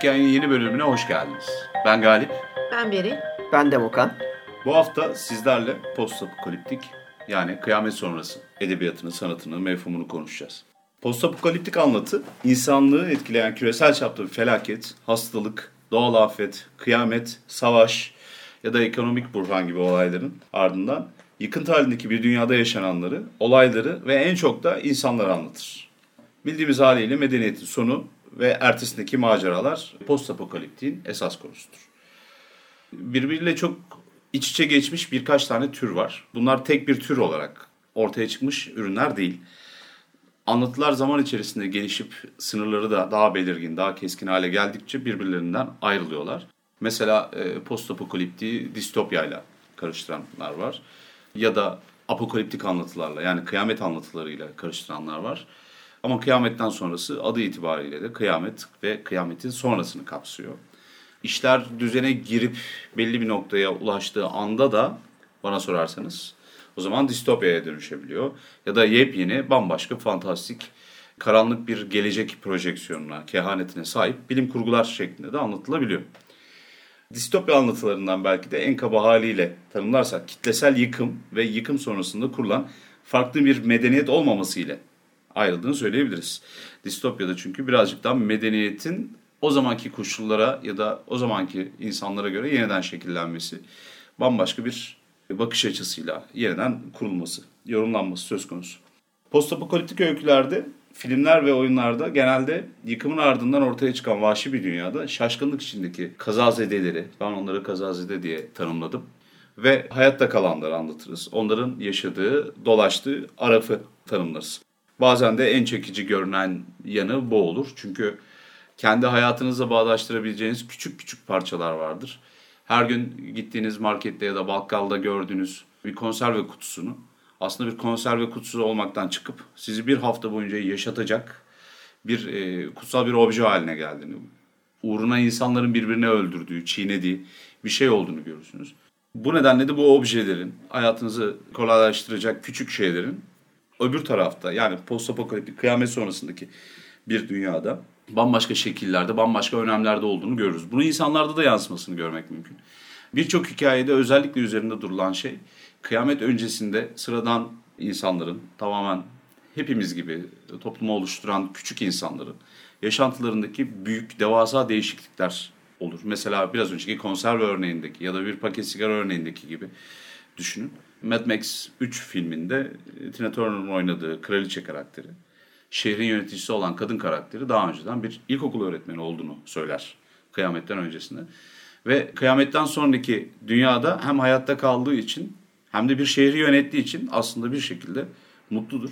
Hikayenin yeni bölümüne hoş geldiniz. Ben Galip. Ben Beri. Ben Demokan. Bu hafta sizlerle postapokaliptik yani kıyamet sonrası edebiyatını, sanatını, mefhumunu konuşacağız. Postapokaliptik anlatı insanlığı etkileyen küresel çapta bir felaket, hastalık, doğal afet, kıyamet, savaş ya da ekonomik burhan gibi olayların ardından yıkıntı halindeki bir dünyada yaşananları, olayları ve en çok da insanları anlatır. Bildiğimiz haliyle medeniyetin sonu ve ertesindeki maceralar postapokaliptiğin esas konusudur. Birbiriyle çok iç içe geçmiş birkaç tane tür var. Bunlar tek bir tür olarak ortaya çıkmış ürünler değil. Anlatılar zaman içerisinde gelişip sınırları da daha belirgin, daha keskin hale geldikçe birbirlerinden ayrılıyorlar. Mesela e, postapokaliptiği distopyayla karıştıranlar var. Ya da apokaliptik anlatılarla yani kıyamet anlatılarıyla karıştıranlar var. Ama kıyametten sonrası adı itibariyle de kıyamet ve kıyametin sonrasını kapsıyor. İşler düzene girip belli bir noktaya ulaştığı anda da bana sorarsanız o zaman distopyaya dönüşebiliyor. Ya da yepyeni bambaşka fantastik karanlık bir gelecek projeksiyonuna, kehanetine sahip bilim kurgular şeklinde de anlatılabiliyor. Distopya anlatılarından belki de en kaba haliyle tanımlarsak kitlesel yıkım ve yıkım sonrasında kurulan farklı bir medeniyet olmaması ile ayrıldığını söyleyebiliriz. Distopyada çünkü birazcık daha medeniyetin o zamanki koşullara ya da o zamanki insanlara göre yeniden şekillenmesi, bambaşka bir bakış açısıyla yeniden kurulması, yorumlanması söz konusu. Postapokaliptik öykülerde, filmler ve oyunlarda genelde yıkımın ardından ortaya çıkan vahşi bir dünyada şaşkınlık içindeki kazazedeleri, ben onları kazazede diye tanımladım, ve hayatta kalanları anlatırız. Onların yaşadığı, dolaştığı arafı tanımlarız. Bazen de en çekici görünen yanı bu olur. Çünkü kendi hayatınızla bağdaştırabileceğiniz küçük küçük parçalar vardır. Her gün gittiğiniz markette ya da bakkalda gördüğünüz bir konserve kutusunu aslında bir konserve kutusu olmaktan çıkıp sizi bir hafta boyunca yaşatacak bir e, kutsal bir obje haline geldiğini, uğruna insanların birbirini öldürdüğü, çiğnediği bir şey olduğunu görürsünüz. Bu nedenle de bu objelerin, hayatınızı kolaylaştıracak küçük şeylerin öbür tarafta yani postapokaliptik kıyamet sonrasındaki bir dünyada bambaşka şekillerde, bambaşka önemlerde olduğunu görürüz. Bunu insanlarda da yansımasını görmek mümkün. Birçok hikayede özellikle üzerinde durulan şey kıyamet öncesinde sıradan insanların tamamen hepimiz gibi toplumu oluşturan küçük insanların yaşantılarındaki büyük devasa değişiklikler olur. Mesela biraz önceki konserve örneğindeki ya da bir paket sigara örneğindeki gibi düşünün. Mad Max 3 filminde Tina Turner'ın oynadığı kraliçe karakteri şehrin yöneticisi olan kadın karakteri daha önceden bir ilkokul öğretmeni olduğunu söyler kıyametten öncesinde. Ve kıyametten sonraki dünyada hem hayatta kaldığı için hem de bir şehri yönettiği için aslında bir şekilde mutludur.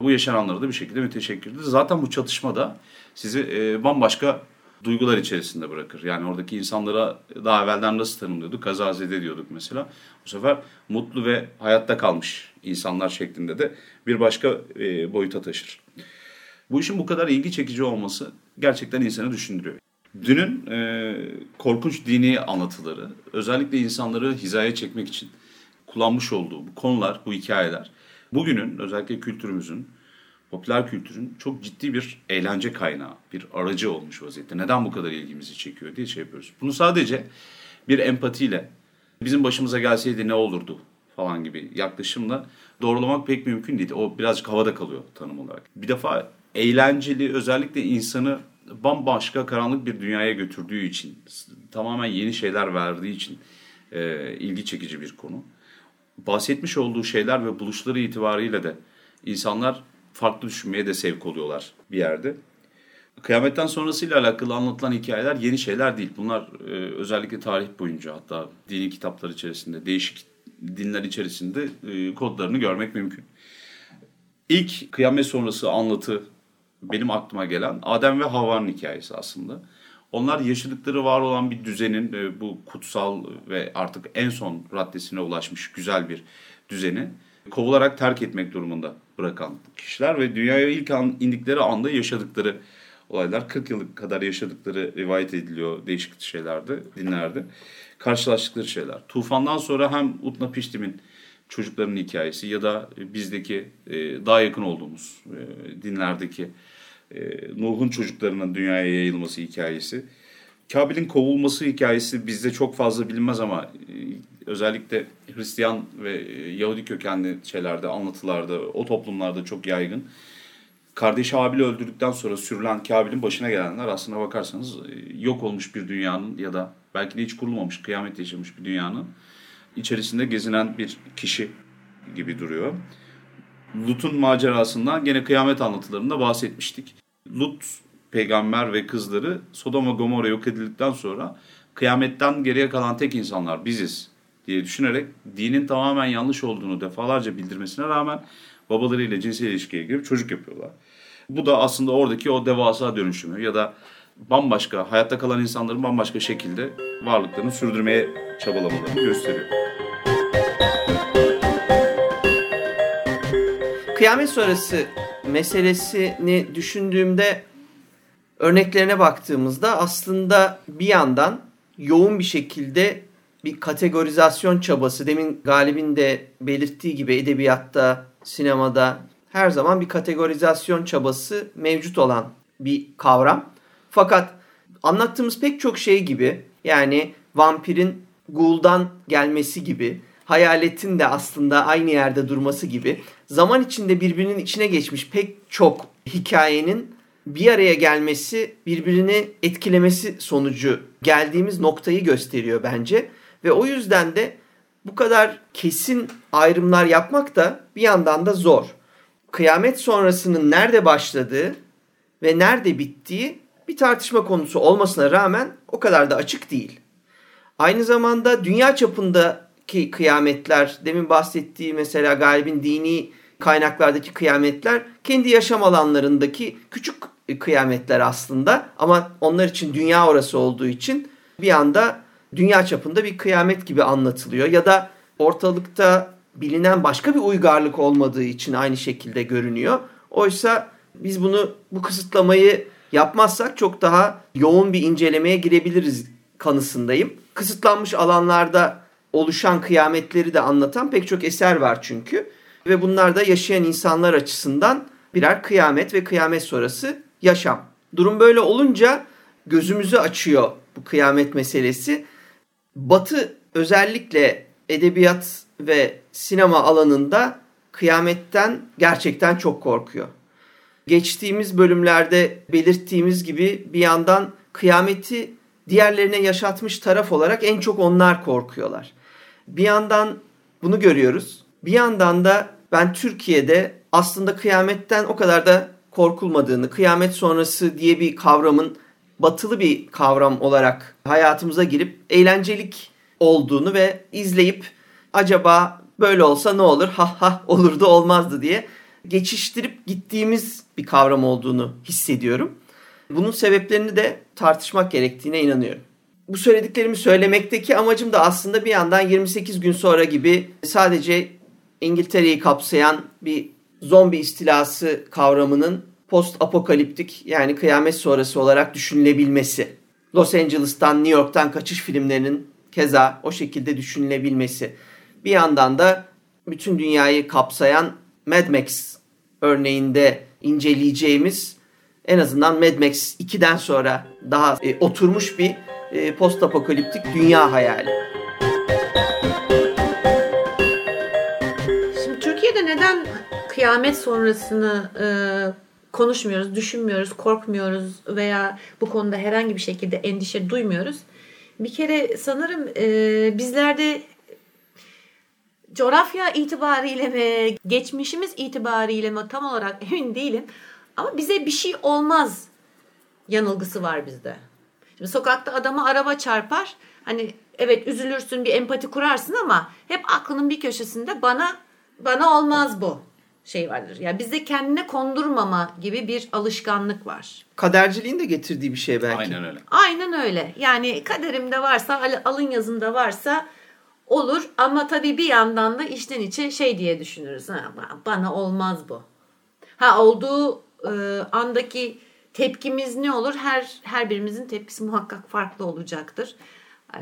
Bu yaşananlara da bir şekilde müteşekkirdir. Zaten bu çatışma da sizi e, bambaşka duygular içerisinde bırakır. Yani oradaki insanlara daha evvelden nasıl tanımlıyorduk? Kazazede diyorduk mesela. Bu sefer mutlu ve hayatta kalmış insanlar şeklinde de bir başka e, boyuta taşır. Bu işin bu kadar ilgi çekici olması gerçekten insanı düşündürüyor. Dünün e, korkunç dini anlatıları özellikle insanları hizaya çekmek için kullanmış olduğu bu konular, bu hikayeler bugünün özellikle kültürümüzün, popüler kültürün çok ciddi bir eğlence kaynağı, bir aracı olmuş vaziyette. Neden bu kadar ilgimizi çekiyor diye şey yapıyoruz. Bunu sadece bir empatiyle bizim başımıza gelseydi ne olurdu falan gibi yaklaşımla doğrulamak pek mümkün değil. O birazcık havada kalıyor tanım olarak. Bir defa eğlenceli özellikle insanı bambaşka karanlık bir dünyaya götürdüğü için tamamen yeni şeyler verdiği için e, ilgi çekici bir konu. Bahsetmiş olduğu şeyler ve buluşları itibariyle de insanlar farklı düşünmeye de sevk oluyorlar bir yerde. Kıyametten sonrasıyla alakalı anlatılan hikayeler yeni şeyler değil. Bunlar e, özellikle tarih boyunca hatta dini kitaplar içerisinde, değişik dinler içerisinde e, kodlarını görmek mümkün. İlk kıyamet sonrası anlatı benim aklıma gelen Adem ve Havva'nın hikayesi aslında. Onlar yaşadıkları var olan bir düzenin e, bu kutsal ve artık en son raddesine ulaşmış güzel bir düzeni kovularak terk etmek durumunda bırakan kişiler ve dünyaya ilk an, indikleri anda yaşadıkları olaylar 40 yıllık kadar yaşadıkları rivayet ediliyor değişik şeylerde, dinlerde. Karşılaştıkları şeyler. Tufandan sonra hem Utna Piştim'in çocukların hikayesi ya da bizdeki e, daha yakın olduğumuz e, dinlerdeki e, Nuh'un çocuklarının dünyaya yayılması hikayesi. Kabil'in kovulması hikayesi bizde çok fazla bilinmez ama e, özellikle Hristiyan ve e, Yahudi kökenli şeylerde, anlatılarda, o toplumlarda çok yaygın. Kardeşi Habil'i öldürdükten sonra sürülen Kabil'in başına gelenler aslına bakarsanız e, yok olmuş bir dünyanın ya da belki de hiç kurulmamış, kıyamet yaşamış bir dünyanın içerisinde gezinen bir kişi gibi duruyor. Lut'un macerasından gene kıyamet anlatılarında bahsetmiştik. Lut peygamber ve kızları Sodoma Gomorra yok edildikten sonra kıyametten geriye kalan tek insanlar biziz diye düşünerek dinin tamamen yanlış olduğunu defalarca bildirmesine rağmen babalarıyla cinsel ilişkiye girip çocuk yapıyorlar. Bu da aslında oradaki o devasa dönüşümü ya da bambaşka, hayatta kalan insanların bambaşka şekilde varlıklarını sürdürmeye çabalamalarını gösteriyor. Kıyamet sonrası meselesini düşündüğümde örneklerine baktığımızda aslında bir yandan yoğun bir şekilde bir kategorizasyon çabası demin Galip'in de belirttiği gibi edebiyatta, sinemada her zaman bir kategorizasyon çabası mevcut olan bir kavram. Fakat anlattığımız pek çok şey gibi yani vampirin guldan gelmesi gibi, hayaletin de aslında aynı yerde durması gibi zaman içinde birbirinin içine geçmiş pek çok hikayenin bir araya gelmesi, birbirini etkilemesi sonucu geldiğimiz noktayı gösteriyor bence. Ve o yüzden de bu kadar kesin ayrımlar yapmak da bir yandan da zor. Kıyamet sonrasının nerede başladığı ve nerede bittiği bir tartışma konusu olmasına rağmen o kadar da açık değil. Aynı zamanda dünya çapındaki kıyametler, demin bahsettiği mesela galibin dini kaynaklardaki kıyametler kendi yaşam alanlarındaki küçük kıyametler aslında ama onlar için dünya orası olduğu için bir anda dünya çapında bir kıyamet gibi anlatılıyor ya da ortalıkta bilinen başka bir uygarlık olmadığı için aynı şekilde görünüyor. Oysa biz bunu bu kısıtlamayı yapmazsak çok daha yoğun bir incelemeye girebiliriz kanısındayım. Kısıtlanmış alanlarda oluşan kıyametleri de anlatan pek çok eser var çünkü. Ve bunlar da yaşayan insanlar açısından birer kıyamet ve kıyamet sonrası yaşam. Durum böyle olunca gözümüzü açıyor bu kıyamet meselesi. Batı özellikle edebiyat ve sinema alanında kıyametten gerçekten çok korkuyor. Geçtiğimiz bölümlerde belirttiğimiz gibi bir yandan kıyameti diğerlerine yaşatmış taraf olarak en çok onlar korkuyorlar. Bir yandan bunu görüyoruz. Bir yandan da ben Türkiye'de aslında kıyametten o kadar da korkulmadığını, kıyamet sonrası diye bir kavramın batılı bir kavram olarak hayatımıza girip eğlencelik olduğunu ve izleyip acaba böyle olsa ne olur ha ha olurdu olmazdı diye geçiştirip gittiğimiz bir kavram olduğunu hissediyorum. Bunun sebeplerini de tartışmak gerektiğine inanıyorum. Bu söylediklerimi söylemekteki amacım da aslında bir yandan 28 gün sonra gibi sadece İngiltere'yi kapsayan bir zombi istilası kavramının post apokaliptik yani kıyamet sonrası olarak düşünülebilmesi. Los Angeles'tan New York'tan kaçış filmlerinin keza o şekilde düşünülebilmesi. Bir yandan da bütün dünyayı kapsayan Mad Max örneğinde inceleyeceğimiz en azından Mad Max 2'den sonra daha e, oturmuş bir e, post apokaliptik dünya hayali. Şimdi Türkiye'de neden kıyamet sonrasını e, konuşmuyoruz, düşünmüyoruz, korkmuyoruz veya bu konuda herhangi bir şekilde endişe duymuyoruz? Bir kere sanırım e, bizlerde coğrafya itibariyle mi, geçmişimiz itibariyle mi tam olarak emin değilim. Ama bize bir şey olmaz yanılgısı var bizde. Şimdi sokakta adama araba çarpar. Hani evet üzülürsün bir empati kurarsın ama hep aklının bir köşesinde bana bana olmaz bu şey vardır. Ya yani bizde kendine kondurmama gibi bir alışkanlık var. Kaderciliğin de getirdiği bir şey belki. Aynen öyle. Aynen öyle. Yani kaderimde varsa, alın yazımda varsa olur ama tabii bir yandan da içten içe şey diye düşünürüz. Ha, bana olmaz bu. Ha olduğu e, andaki tepkimiz ne olur? Her her birimizin tepkisi muhakkak farklı olacaktır.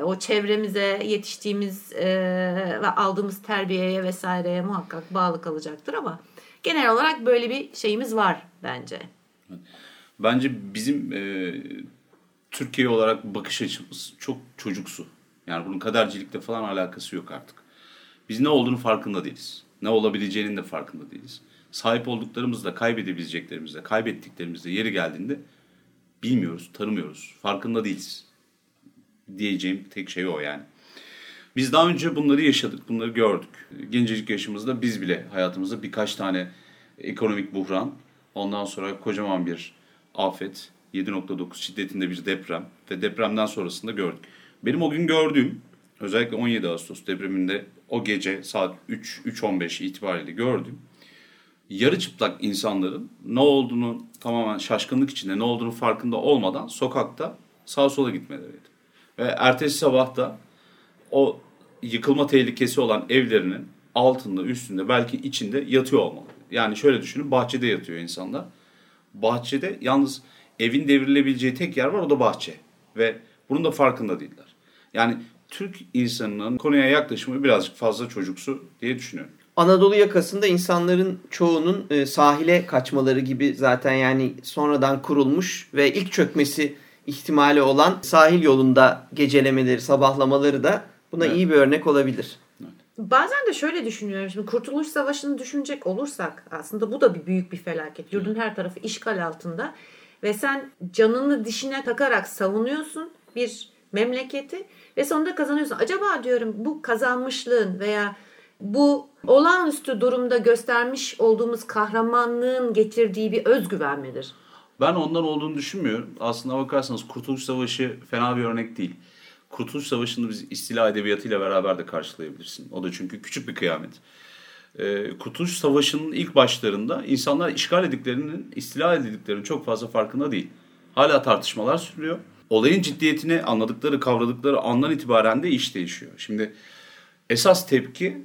O çevremize, yetiştiğimiz e, ve aldığımız terbiyeye vesaireye muhakkak bağlı kalacaktır ama genel olarak böyle bir şeyimiz var bence. Bence bizim e, Türkiye olarak bakış açımız çok çocuksu. Yani bunun kadercilikle falan alakası yok artık. Biz ne olduğunu farkında değiliz. Ne olabileceğinin de farkında değiliz. Sahip olduklarımızla, kaybedebileceklerimizle, kaybettiklerimizle yeri geldiğinde bilmiyoruz, tanımıyoruz, farkında değiliz. Diyeceğim tek şey o yani. Biz daha önce bunları yaşadık, bunları gördük. Gencecik yaşımızda biz bile hayatımızda birkaç tane ekonomik buhran, ondan sonra kocaman bir afet, 7.9 şiddetinde bir deprem ve depremden sonrasında gördük. Benim o gün gördüğüm, özellikle 17 Ağustos depreminde o gece saat 3 3.15 itibariyle gördüğüm yarı çıplak insanların ne olduğunu tamamen şaşkınlık içinde ne olduğunu farkında olmadan sokakta sağa sola gitmeleriydi. Ve ertesi sabah da o yıkılma tehlikesi olan evlerinin altında, üstünde, belki içinde yatıyor olmalı. Yani şöyle düşünün, bahçede yatıyor insanlar. Bahçede yalnız evin devrilebileceği tek yer var, o da bahçe. Ve bunun da farkında değiller. Yani Türk insanının konuya yaklaşımı birazcık fazla çocuksu diye düşünüyorum. Anadolu yakasında insanların çoğunun e, sahile kaçmaları gibi zaten yani sonradan kurulmuş ve ilk çökmesi ihtimali olan sahil yolunda gecelemeleri, sabahlamaları da buna Evet. iyi bir örnek olabilir. Bazen de şöyle düşünüyorum. Şimdi Kurtuluş Savaşı'nı düşünecek olursak aslında bu da bir büyük bir felaket. Yurdun her tarafı işgal altında ve sen canını dişine takarak savunuyorsun bir memleketi ve sonunda kazanıyorsun. Acaba diyorum bu kazanmışlığın veya bu olağanüstü durumda göstermiş olduğumuz kahramanlığın getirdiği bir özgüven midir? Ben ondan olduğunu düşünmüyorum. Aslında bakarsanız Kurtuluş Savaşı fena bir örnek değil. Kurtuluş Savaşı'nı biz istila edebiyatıyla beraber de karşılayabilirsin. O da çünkü küçük bir kıyamet. Ee, Kurtuluş Savaşı'nın ilk başlarında insanlar işgal edildiklerinin, istila edildiklerinin çok fazla farkında değil. Hala tartışmalar sürüyor. Olayın ciddiyetini anladıkları, kavradıkları andan itibaren de iş değişiyor. Şimdi esas tepki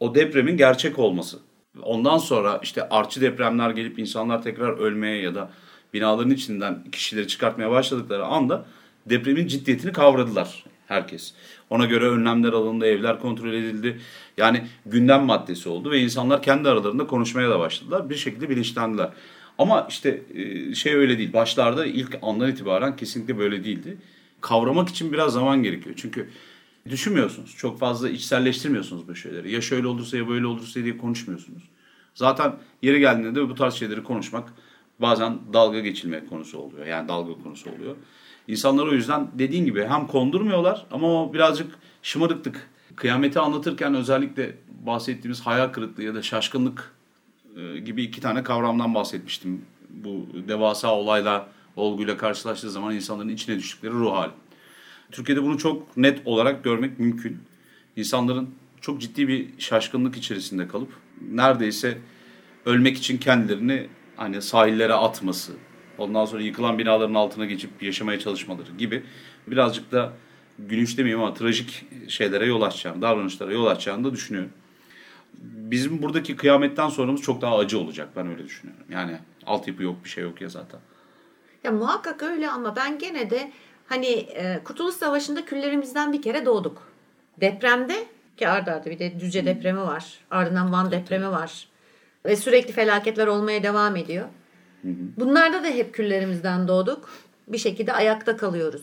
o depremin gerçek olması. Ondan sonra işte artçı depremler gelip insanlar tekrar ölmeye ya da binaların içinden kişileri çıkartmaya başladıkları anda depremin ciddiyetini kavradılar herkes. Ona göre önlemler alındı, evler kontrol edildi. Yani gündem maddesi oldu ve insanlar kendi aralarında konuşmaya da başladılar. Bir şekilde bilinçlendiler. Ama işte e, şey öyle değil. Başlarda ilk andan itibaren kesinlikle böyle değildi. Kavramak için biraz zaman gerekiyor. Çünkü düşünmüyorsunuz. Çok fazla içselleştirmiyorsunuz bu şeyleri. Ya şöyle olursa ya böyle olursa diye konuşmuyorsunuz. Zaten yeri geldiğinde de bu tarz şeyleri konuşmak bazen dalga geçilme konusu oluyor. Yani dalga konusu oluyor. İnsanlar o yüzden dediğin gibi hem kondurmuyorlar ama o birazcık şımarıklık. Kıyameti anlatırken özellikle bahsettiğimiz hayal kırıklığı ya da şaşkınlık e, gibi iki tane kavramdan bahsetmiştim. Bu devasa olayla, olguyla karşılaştığı zaman insanların içine düştükleri ruh hali. Türkiye'de bunu çok net olarak görmek mümkün. İnsanların çok ciddi bir şaşkınlık içerisinde kalıp neredeyse ölmek için kendilerini hani sahillere atması, ondan sonra yıkılan binaların altına geçip yaşamaya çalışmaları gibi birazcık da gülünç demeyeyim ama trajik şeylere yol açacağını, davranışlara yol açacağını da düşünüyorum. Bizim buradaki kıyametten sonramız çok daha acı olacak ben öyle düşünüyorum. Yani altyapı yok bir şey yok ya zaten. Ya muhakkak öyle ama ben gene de hani e, Kurtuluş Savaşı'nda küllerimizden bir kere doğduk. Depremde ki arda arda bir de Düzce depremi var. Ardından Van depremi var. Ve sürekli felaketler olmaya devam ediyor. Bunlarda da hep küllerimizden doğduk. Bir şekilde ayakta kalıyoruz.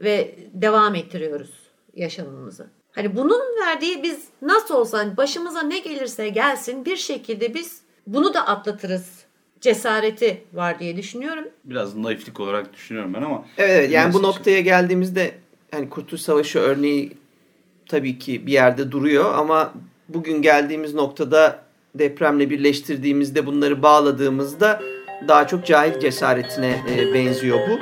Ve devam ettiriyoruz yaşamımızı. Hani bunun verdiği biz nasıl olsa hani başımıza ne gelirse gelsin bir şekilde biz bunu da atlatırız cesareti var diye düşünüyorum. Biraz naiflik olarak düşünüyorum ben ama. Evet, evet yani bu noktaya geldiğimizde hani Kurtuluş Savaşı örneği tabii ki bir yerde duruyor ama bugün geldiğimiz noktada depremle birleştirdiğimizde bunları bağladığımızda daha çok cahil cesaretine e, benziyor bu.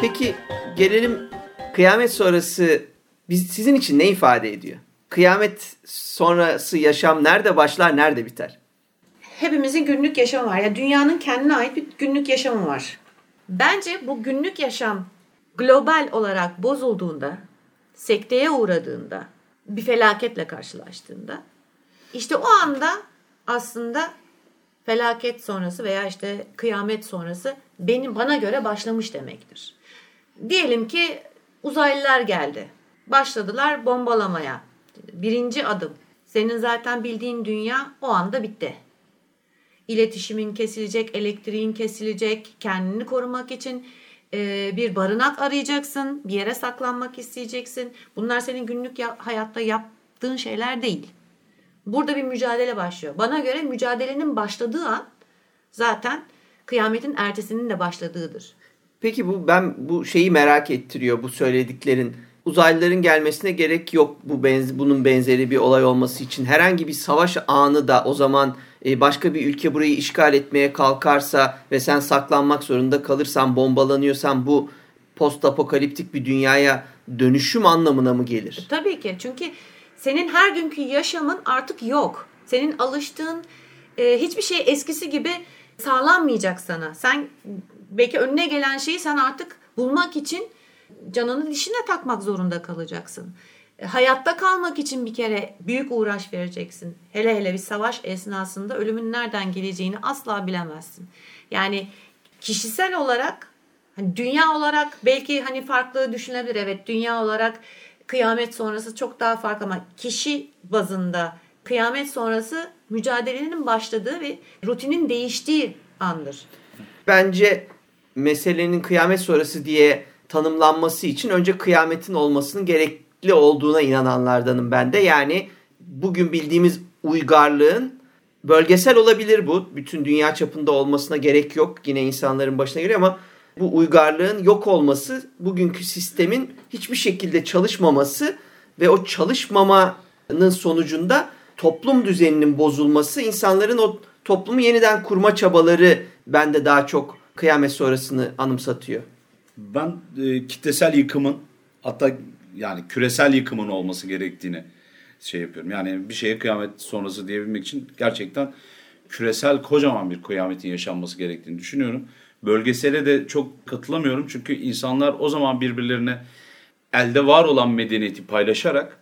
Peki gelelim kıyamet sonrası biz, sizin için ne ifade ediyor? Kıyamet sonrası yaşam nerede başlar, nerede biter? hepimizin günlük yaşamı var. Ya dünyanın kendine ait bir günlük yaşamı var. Bence bu günlük yaşam global olarak bozulduğunda, sekteye uğradığında, bir felaketle karşılaştığında işte o anda aslında felaket sonrası veya işte kıyamet sonrası benim bana göre başlamış demektir. Diyelim ki uzaylılar geldi. Başladılar bombalamaya. Birinci adım. Senin zaten bildiğin dünya o anda bitti. iletişimin kesilecek, elektriğin kesilecek, kendini korumak için e, bir barınak arayacaksın, bir yere saklanmak isteyeceksin. Bunlar senin günlük ya- hayatta yaptığın şeyler değil. Burada bir mücadele başlıyor. Bana göre mücadelenin başladığı an zaten kıyametin ertesinin de başladığıdır. Peki bu ben bu şeyi merak ettiriyor bu söylediklerin. Uzaylıların gelmesine gerek yok bu benz bunun benzeri bir olay olması için. Herhangi bir savaş anı da o zaman e, başka bir ülke burayı işgal etmeye kalkarsa ve sen saklanmak zorunda kalırsan, bombalanıyorsan bu post apokaliptik bir dünyaya dönüşüm anlamına mı gelir? Tabii ki çünkü senin her günkü yaşamın artık yok. Senin alıştığın e, hiçbir şey eskisi gibi sağlanmayacak sana. Sen belki önüne gelen şeyi sen artık bulmak için canını dişine takmak zorunda kalacaksın. E, hayatta kalmak için bir kere büyük uğraş vereceksin. Hele hele bir savaş esnasında ölümün nereden geleceğini asla bilemezsin. Yani kişisel olarak hani dünya olarak belki hani farklı düşünebilir. Evet dünya olarak kıyamet sonrası çok daha farklı ama kişi bazında kıyamet sonrası mücadelenin başladığı ve rutinin değiştiği andır. Bence meselenin kıyamet sonrası diye tanımlanması için önce kıyametin olmasının gerekli olduğuna inananlardanım ben de. Yani bugün bildiğimiz uygarlığın bölgesel olabilir bu. Bütün dünya çapında olmasına gerek yok. Yine insanların başına geliyor ama bu uygarlığın yok olması, bugünkü sistemin hiçbir şekilde çalışmaması ve o çalışmamanın sonucunda toplum düzeninin bozulması, insanların o toplumu yeniden kurma çabaları bende daha çok kıyamet sonrasını anımsatıyor. Ben e, kitlesel yıkımın hatta yani küresel yıkımın olması gerektiğini şey yapıyorum. Yani bir şeye kıyamet sonrası diyebilmek için gerçekten küresel kocaman bir kıyametin yaşanması gerektiğini düşünüyorum. Bölgesele de çok katılamıyorum çünkü insanlar o zaman birbirlerine elde var olan medeniyeti paylaşarak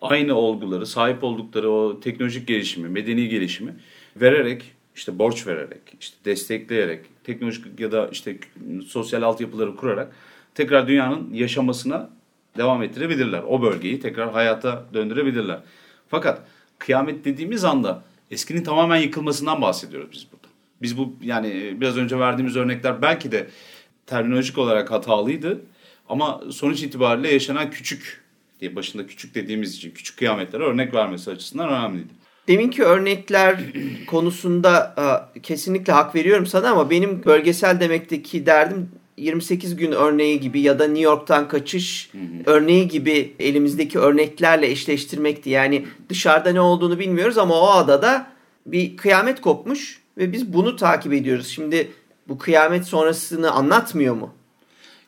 aynı olguları, sahip oldukları o teknolojik gelişimi, medeni gelişimi vererek, işte borç vererek, işte destekleyerek, teknolojik ya da işte sosyal altyapıları kurarak tekrar dünyanın yaşamasına devam ettirebilirler. O bölgeyi tekrar hayata döndürebilirler. Fakat kıyamet dediğimiz anda eskinin tamamen yıkılmasından bahsediyoruz biz burada. Biz bu yani biraz önce verdiğimiz örnekler belki de terminolojik olarak hatalıydı ama sonuç itibariyle yaşanan küçük diye başında küçük dediğimiz için küçük kıyametlere örnek vermesi açısından önemliydi. Deminki örnekler konusunda e, kesinlikle hak veriyorum sana ama benim bölgesel demekteki derdim 28 gün örneği gibi ya da New York'tan kaçış örneği gibi elimizdeki örneklerle eşleştirmekti. Yani dışarıda ne olduğunu bilmiyoruz ama o adada bir kıyamet kopmuş ve biz bunu takip ediyoruz. Şimdi bu kıyamet sonrasını anlatmıyor mu?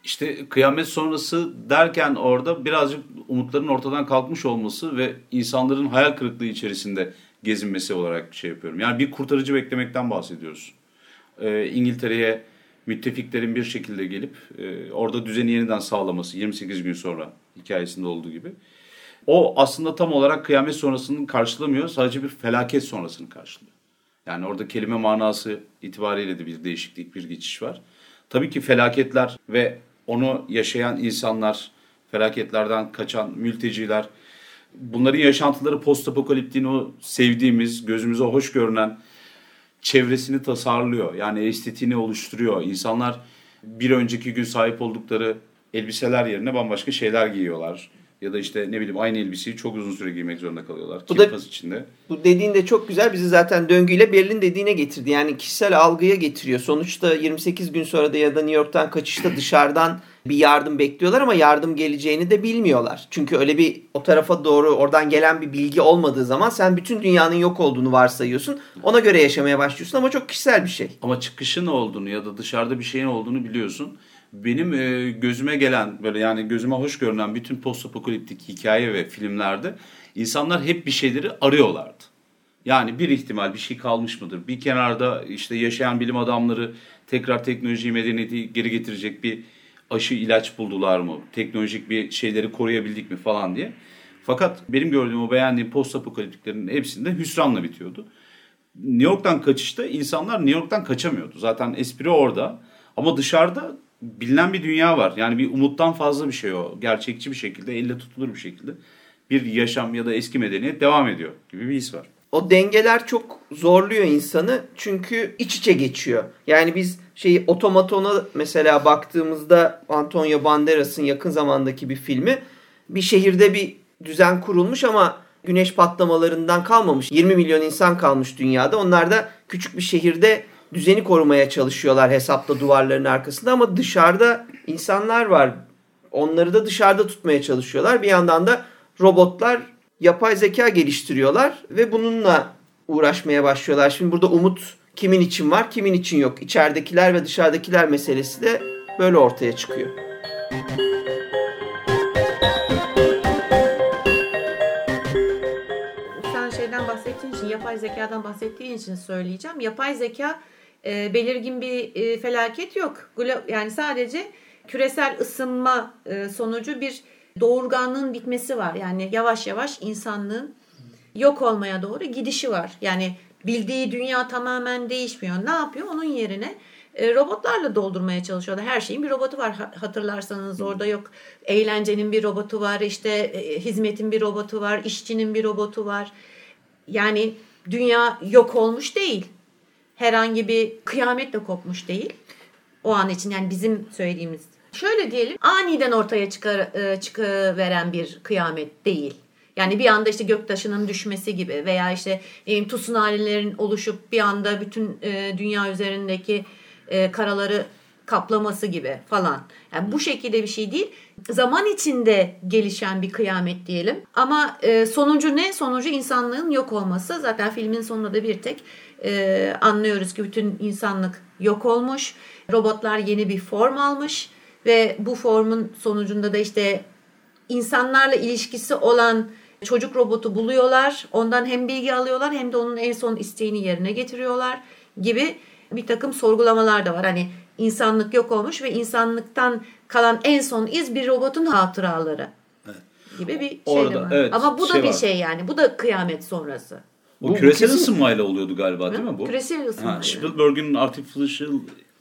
İşte kıyamet sonrası derken orada birazcık umutların ortadan kalkmış olması ve insanların hayal kırıklığı içerisinde gezinmesi olarak şey yapıyorum. Yani bir kurtarıcı beklemekten bahsediyoruz. Ee, İngiltere'ye müttefiklerin bir şekilde gelip e, orada düzeni yeniden sağlaması 28 gün sonra hikayesinde olduğu gibi. O aslında tam olarak kıyamet sonrasını karşılamıyor. Sadece bir felaket sonrasını karşılıyor. Yani orada kelime manası itibariyle de bir değişiklik, bir geçiş var. Tabii ki felaketler ve onu yaşayan insanlar, felaketlerden kaçan mülteciler, bunların yaşantıları postapokaliptiğini o sevdiğimiz, gözümüze hoş görünen çevresini tasarlıyor. Yani estetiğini oluşturuyor. İnsanlar bir önceki gün sahip oldukları elbiseler yerine bambaşka şeyler giyiyorlar. Ya da işte ne bileyim aynı elbiseyi çok uzun süre giymek zorunda kalıyorlar. Bu da- içinde. Bu dediğin de çok güzel. Bizi zaten döngüyle Berlin dediğine getirdi. Yani kişisel algıya getiriyor. Sonuçta 28 gün sonra da ya da New York'tan kaçışta dışarıdan bir yardım bekliyorlar ama yardım geleceğini de bilmiyorlar. Çünkü öyle bir o tarafa doğru oradan gelen bir bilgi olmadığı zaman sen bütün dünyanın yok olduğunu varsayıyorsun. Ona göre yaşamaya başlıyorsun ama çok kişisel bir şey. Ama çıkışın olduğunu ya da dışarıda bir şeyin olduğunu biliyorsun. Benim e, gözüme gelen böyle yani gözüme hoş görünen bütün postapokaliptik hikaye ve filmlerde insanlar hep bir şeyleri arıyorlardı. Yani bir ihtimal bir şey kalmış mıdır? Bir kenarda işte yaşayan bilim adamları tekrar teknolojiyi medeniyeti geri getirecek bir aşı ilaç buldular mı? Teknolojik bir şeyleri koruyabildik mi falan diye. Fakat benim gördüğüm o beğendiğim postapokaliptiklerin hepsinde hüsranla bitiyordu. New York'tan kaçışta insanlar New York'tan kaçamıyordu. Zaten espri orada. Ama dışarıda bilinen bir dünya var. Yani bir umuttan fazla bir şey o. Gerçekçi bir şekilde, elle tutulur bir şekilde bir yaşam ya da eski medeniyet devam ediyor gibi bir his var. o dengeler çok zorluyor insanı çünkü iç içe geçiyor. Yani biz şeyi otomatona mesela baktığımızda Antonio Banderas'ın yakın zamandaki bir filmi bir şehirde bir düzen kurulmuş ama güneş patlamalarından kalmamış. 20 milyon insan kalmış dünyada. Onlar da küçük bir şehirde düzeni korumaya çalışıyorlar hesapta duvarların arkasında ama dışarıda insanlar var. Onları da dışarıda tutmaya çalışıyorlar. Bir yandan da robotlar yapay zeka geliştiriyorlar ve bununla uğraşmaya başlıyorlar. Şimdi burada umut kimin için var, kimin için yok. İçeridekiler ve dışarıdakiler meselesi de böyle ortaya çıkıyor. Sen şeyden bahsettiğin için, yapay zekadan bahsettiğin için söyleyeceğim. Yapay zeka e, belirgin bir e, felaket yok. Yani sadece küresel ısınma e, sonucu bir doğurganlığın bitmesi var. Yani yavaş yavaş insanlığın yok olmaya doğru gidişi var. Yani bildiği dünya tamamen değişmiyor. Ne yapıyor? Onun yerine e, robotlarla doldurmaya çalışıyorlar. Her şeyin bir robotu var Ha- hatırlarsanız orada yok. Eğlencenin bir robotu var, işte e, hizmetin bir robotu var, işçinin bir robotu var. Yani dünya yok olmuş değil. Herhangi bir kıyametle kopmuş değil. O an için yani bizim söylediğimiz. Şöyle diyelim aniden ortaya çıkar, e, çıkıveren bir kıyamet değil. Yani bir anda işte göktaşının düşmesi gibi veya işte e, tsunamilerin oluşup bir anda bütün e, dünya üzerindeki e, karaları kaplaması gibi falan. Yani bu şekilde bir şey değil. Zaman içinde gelişen bir kıyamet diyelim. Ama sonucu ne? Sonucu insanlığın yok olması. Zaten filmin sonunda da bir tek e, anlıyoruz ki bütün insanlık yok olmuş. Robotlar yeni bir form almış ve bu formun sonucunda da işte insanlarla ilişkisi olan çocuk robotu buluyorlar. Ondan hem bilgi alıyorlar hem de onun en son isteğini yerine getiriyorlar gibi bir takım sorgulamalar da var. Hani insanlık yok olmuş ve insanlıktan kalan en son iz bir robotun hatıraları gibi bir şey Orada, var. evet, Ama bu da şey bir var. şey yani. Bu da kıyamet sonrası. O Bu- küresel bu kesin- ısınmayla oluyordu galiba değil mi bu? Küresel ısınma. Ha, Spielberg'in Artificial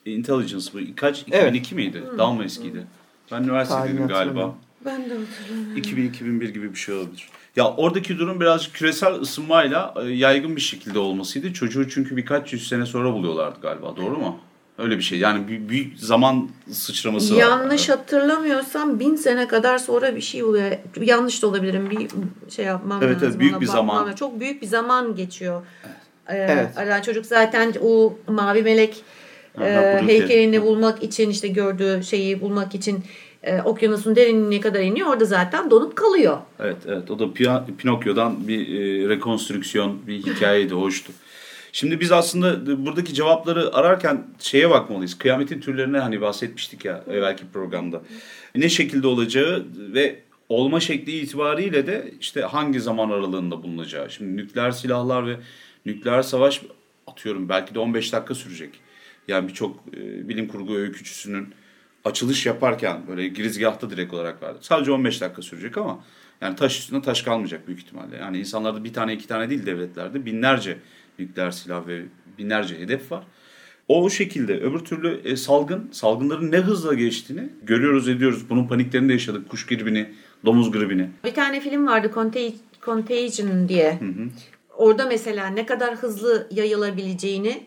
Intelligence bu kaç 2002 miydi? Daha mı eskiydi? Ben üniversitedeydim galiba. Ben de hatırlamıyorum. 2000-2001 gibi bir şey olabilir. Ya oradaki durum birazcık küresel ısınmayla e, yaygın bir şekilde olmasıydı. Çocuğu çünkü birkaç yüz sene sonra buluyorlardı galiba. Doğru mu? Öyle bir şey. Yani bir, büyük zaman sıçraması var. Yanlış hatırlamıyorsam bin sene kadar sonra bir şey oluyor. Yanlış da olabilirim. Bir şey yapmam Evet, lazım. evet, büyük ona bir zaman. lazım. Çok büyük bir zaman geçiyor. Ee, Evet. çocuk zaten o mavi melek Aha, e, heykelini bulmak için işte gördüğü şeyi bulmak için e, okyanusun derinliğine kadar iniyor. Orada zaten donup kalıyor. Evet, evet. O da Pinokyo'dan bir e, rekonstrüksiyon, bir hikayeydi, hoştu. Şimdi biz aslında buradaki cevapları ararken şeye bakmalıyız. Kıyametin türlerine hani bahsetmiştik ya evvelki programda. Ne şekilde olacağı ve olma şekli itibariyle de işte hangi zaman aralığında bulunacağı. Şimdi nükleer silahlar ve nükleer savaş atıyorum belki de 15 dakika sürecek. Yani birçok e, bilim kurgu öykücüsünün açılış yaparken böyle girizgahta direkt olarak vardı. Sadece 15 dakika sürecek ama yani taş üstünde taş kalmayacak büyük ihtimalle. Yani insanlarda bir tane iki tane değil devletlerde binlerce nükleer silah ve binlerce hedef var. O şekilde öbür türlü e, salgın, salgınların ne hızla geçtiğini görüyoruz ediyoruz. Bunun paniklerini de yaşadık. Kuş gribini, domuz gribini. Bir tane film vardı Contag- Contagion diye. Orada mesela ne kadar hızlı yayılabileceğini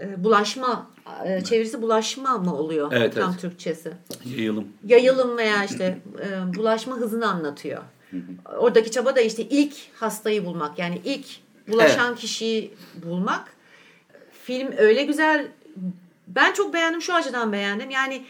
e, bulaşma e, çevirisi bulaşma mı oluyor Evet, tam evet. Türkçesi? Yayılım. Yayılım veya işte e, bulaşma hızını anlatıyor. Oradaki çaba da işte ilk hastayı bulmak yani ilk bulaşan kişiyi bulmak. Film öyle güzel. Ben çok beğendim şu açıdan beğendim. Yani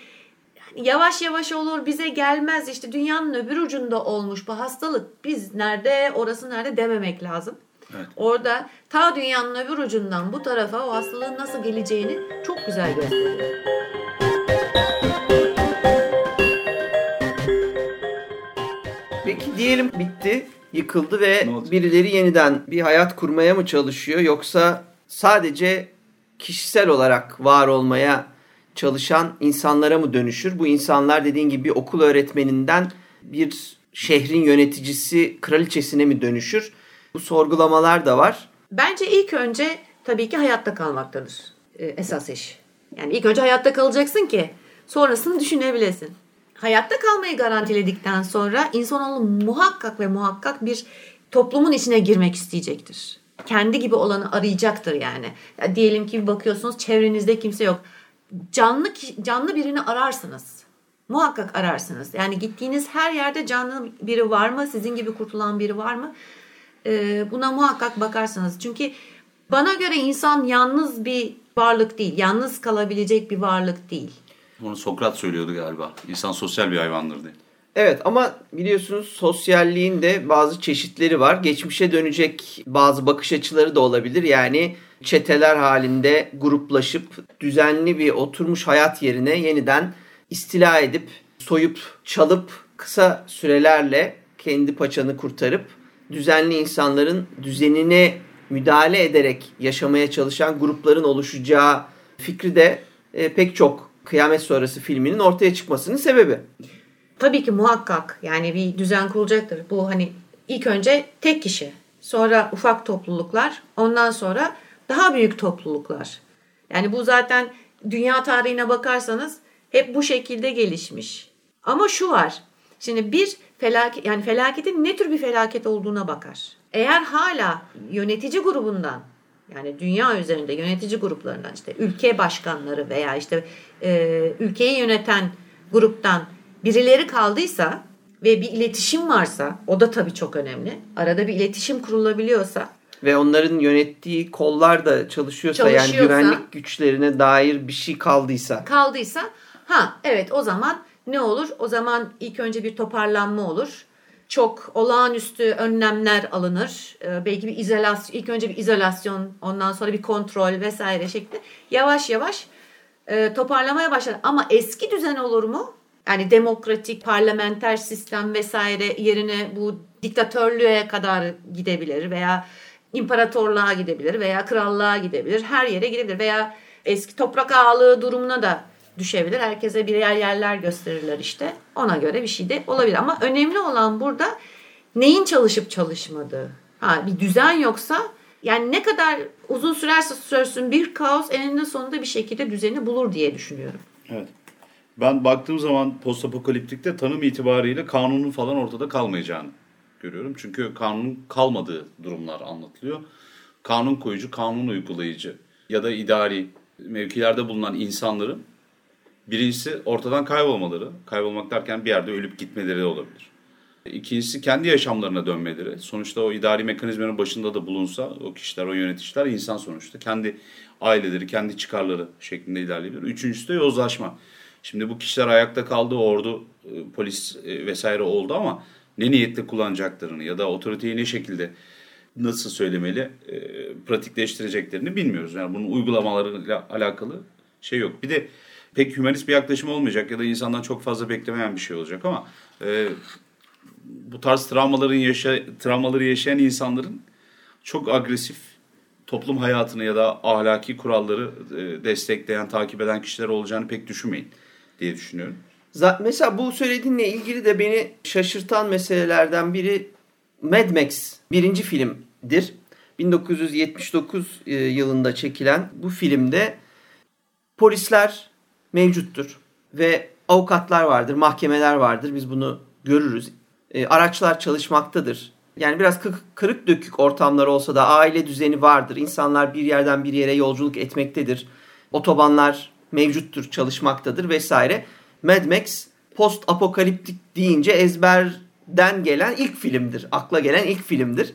yavaş yavaş olur bize gelmez işte dünyanın öbür ucunda olmuş bu hastalık biz nerede orası nerede dememek lazım. Evet. Orada ta dünyanın öbür ucundan bu tarafa o hastalığın nasıl geleceğini çok güzel gösteriyor. Peki diyelim bitti, yıkıldı ve birileri yeniden bir hayat kurmaya mı çalışıyor yoksa sadece kişisel olarak var olmaya çalışan insanlara mı dönüşür? Bu insanlar dediğin gibi bir okul öğretmeninden bir şehrin yöneticisi, kraliçesine mi dönüşür? Bu sorgulamalar da var. Bence ilk önce tabii ki hayatta kalmaktadır e, esas iş. Yani ilk önce hayatta kalacaksın ki sonrasını düşünebilesin. Hayatta kalmayı garantiledikten sonra insanoğlu muhakkak ve muhakkak bir toplumun içine girmek isteyecektir. kendi gibi olanı arayacaktır yani. Ya diyelim ki bakıyorsunuz çevrenizde kimse yok. Canlı canlı birini ararsınız. Muhakkak ararsınız. Yani gittiğiniz her yerde canlı biri var mı? Sizin gibi kurtulan biri var mı? Ee, buna muhakkak bakarsınız. Çünkü bana göre insan yalnız bir varlık değil. Yalnız kalabilecek bir varlık değil. Bunu Sokrat söylüyordu galiba. İnsan sosyal bir hayvandır diye. Evet ama biliyorsunuz sosyalliğin de bazı çeşitleri var. Geçmişe dönecek bazı bakış açıları da olabilir. Yani çeteler halinde gruplaşıp düzenli bir oturmuş hayat yerine yeniden istila edip, soyup, çalıp kısa sürelerle kendi paçanı kurtarıp düzenli insanların düzenine müdahale ederek yaşamaya çalışan grupların oluşacağı fikri de e, pek çok Kıyamet Sonrası filminin ortaya çıkmasının sebebi. Tabii ki muhakkak yani bir düzen kurulacaktır. Bu hani ilk önce tek kişi, sonra ufak topluluklar, ondan sonra daha büyük topluluklar. Yani bu zaten dünya tarihine bakarsanız hep bu şekilde gelişmiş. Ama şu var. Şimdi bir felaket yani felaketin ne tür bir felaket olduğuna bakar. Eğer hala yönetici grubundan yani dünya üzerinde yönetici gruplarından işte ülke başkanları veya işte e, ülkeyi yöneten gruptan birileri kaldıysa ve bir iletişim varsa o da tabii çok önemli. Arada bir iletişim kurulabiliyorsa ve onların yönettiği kollar da çalışıyorsa, yani Çalışıyorsa- güvenlik güçlerine dair bir şey kaldıysa kaldıysa ha evet o zaman ne olur? O zaman ilk önce bir toparlanma olur. Çok olağanüstü önlemler alınır. Ee, belki bir izolasyon, ilk önce bir izolasyon, ondan sonra bir kontrol vesaire şeklinde yavaş yavaş e, toparlamaya başlar. Ama eski düzen olur mu? Yani demokratik, parlamenter sistem vesaire yerine bu diktatörlüğe kadar gidebilir veya imparatorluğa gidebilir veya krallığa gidebilir. Her yere gidebilir veya eski toprak ağalığı durumuna da düşebilir. Herkese birer yerler gösterirler işte. Ona göre bir şey de olabilir. Ama önemli olan burada neyin çalışıp çalışmadığı. Ha, bir düzen yoksa yani ne kadar uzun sürerse sürsün bir kaos eninde sonunda bir şekilde düzeni bulur diye düşünüyorum. Evet. Ben baktığım zaman postapokaliptikte tanım itibariyle kanunun falan ortada kalmayacağını görüyorum. Çünkü kanunun kalmadığı durumlar anlatılıyor. Kanun koyucu, kanun uygulayıcı ya da idari mevkilerde bulunan insanların birincisi ortadan kaybolmaları, kaybolmak derken bir yerde ölüp gitmeleri olabilir. İkincisi kendi yaşamlarına dönmeleri. Sonuçta o idari mekanizmanın başında da bulunsa o kişiler, o yöneticiler insan sonuçta. Kendi aileleri, kendi çıkarları şeklinde ilerleyebilir. Üçüncüsü de yozlaşma. Şimdi bu kişiler ayakta kaldı, ordu, e, polis e, vesaire oldu ama ne niyetle kullanacaklarını ya da otoriteyi ne şekilde nasıl söylemeli e, pratikleştireceklerini bilmiyoruz. Yani bunun uygulamalarıyla alakalı şey yok. Bir de pek hümanist bir yaklaşım olmayacak ya da insandan çok fazla beklemeyen bir şey olacak ama e, bu tarz travmaların yaşa, travmaları yaşayan insanların çok agresif toplum hayatını ya da ahlaki kuralları e, destekleyen, takip eden kişiler olacağını pek düşünmeyin diye düşünüyorum. Mesela bu söylediğinle ilgili de beni şaşırtan meselelerden biri Mad Max birinci filmdir. 1979 e, yılında çekilen bu filmde polisler mevcuttur ve avukatlar vardır, mahkemeler vardır. Biz bunu görürüz. E, araçlar çalışmaktadır. Yani biraz kı- kırık dökük ortamlar olsa da aile düzeni vardır. İnsanlar bir yerden bir yere yolculuk etmektedir. Otobanlar mevcuttur, çalışmaktadır vesaire. Mad Max post apokaliptik deyince ezberden gelen ilk filmdir. Akla gelen ilk filmdir.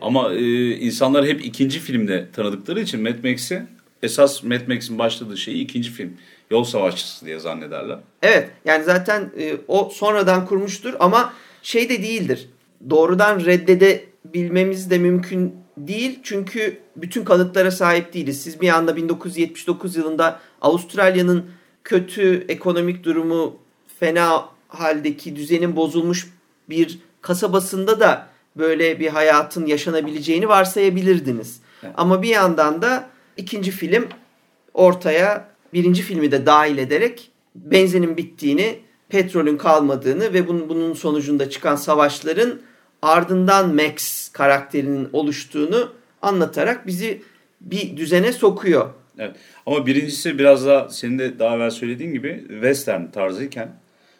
Ama e, insanlar hep ikinci filmde tanıdıkları için Mad Max'i esas Mad Max'in başladığı şeyi ikinci film Yol Savaşçısı diye zannederler. Evet yani zaten e, o sonradan kurmuştur ama şey de değildir. Doğrudan reddedebilmemiz de mümkün değil. Çünkü bütün kanıtlara sahip değiliz. Siz bir anda 1979 yılında Avustralya'nın kötü ekonomik durumu fena haldeki düzenin bozulmuş bir kasabasında da böyle bir hayatın yaşanabileceğini varsayabilirdiniz. Ama bir yandan da ikinci film ortaya birinci filmi de dahil ederek benzinin bittiğini, petrolün kalmadığını ve bunun, bunun sonucunda çıkan savaşların ardından Max karakterinin oluştuğunu anlatarak bizi bir düzene sokuyor. Evet. Ama birincisi biraz daha senin de daha evvel söylediğin gibi western tarzıyken,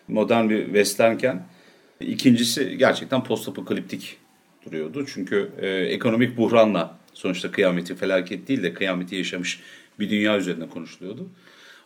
modern bir westernken, ikincisi gerçekten postapokaliptik duruyordu. Çünkü e, ekonomik buhranla Sonuçta kıyameti felaket değil de kıyameti yaşamış bir dünya üzerinde konuşuluyordu.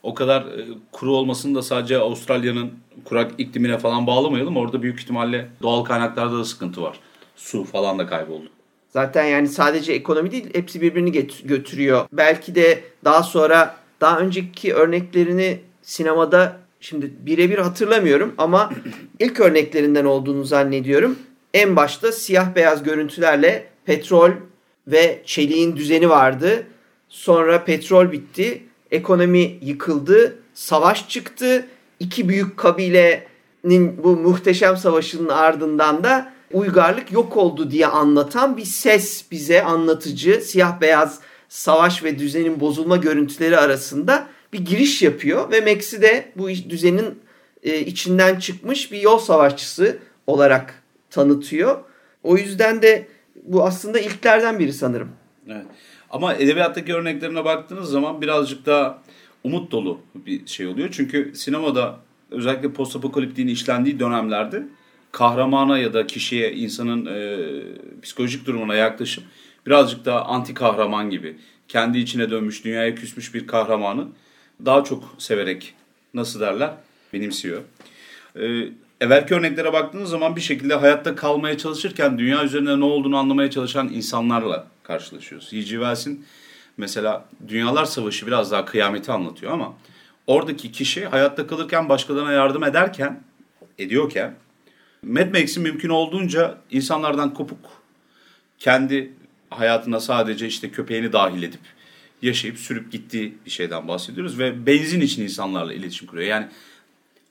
O kadar e, kuru olmasını da sadece Avustralya'nın kurak iklimine falan bağlamayalım. Orada büyük ihtimalle doğal kaynaklarda da sıkıntı var. Su falan da kayboldu. Zaten yani sadece ekonomi değil hepsi birbirini götürüyor. Belki de daha sonra daha önceki örneklerini sinemada şimdi birebir hatırlamıyorum ama ilk örneklerinden olduğunu zannediyorum. En başta siyah beyaz görüntülerle petrol ve çeliğin düzeni vardı. Sonra petrol bitti, ekonomi yıkıldı, savaş çıktı. İki büyük kabilenin bu muhteşem savaşının ardından da uygarlık yok oldu diye anlatan bir ses bize anlatıcı siyah beyaz savaş ve düzenin bozulma görüntüleri arasında bir giriş yapıyor ve Max'i de bu düzenin e, içinden çıkmış bir yol savaşçısı olarak tanıtıyor. O yüzden de bu aslında ilklerden biri sanırım. Evet. Ama edebiyattaki örneklerine baktığınız zaman birazcık daha umut dolu bir şey oluyor. Çünkü sinemada özellikle postapokaliptiğin işlendiği dönemlerde kahramana ya da kişiye, insanın e, psikolojik durumuna yaklaşım birazcık daha anti kahraman gibi kendi içine dönmüş, dünyaya küsmüş bir kahramanı daha çok severek nasıl derler benimsiyor. E, evvelki örneklere baktığınız zaman bir şekilde hayatta kalmaya çalışırken dünya üzerinde ne olduğunu anlamaya çalışan insanlarla karşılaşıyoruz. E.G. Wells'in mesela Dünyalar Savaşı biraz daha kıyameti anlatıyor ama oradaki kişi hayatta kalırken başkalarına yardım ederken, ediyorken Mad Max'in mümkün olduğunca insanlardan kopuk, kendi hayatına sadece işte köpeğini dahil edip yaşayıp sürüp gittiği bir şeyden bahsediyoruz ve benzin için insanlarla iletişim kuruyor. Yani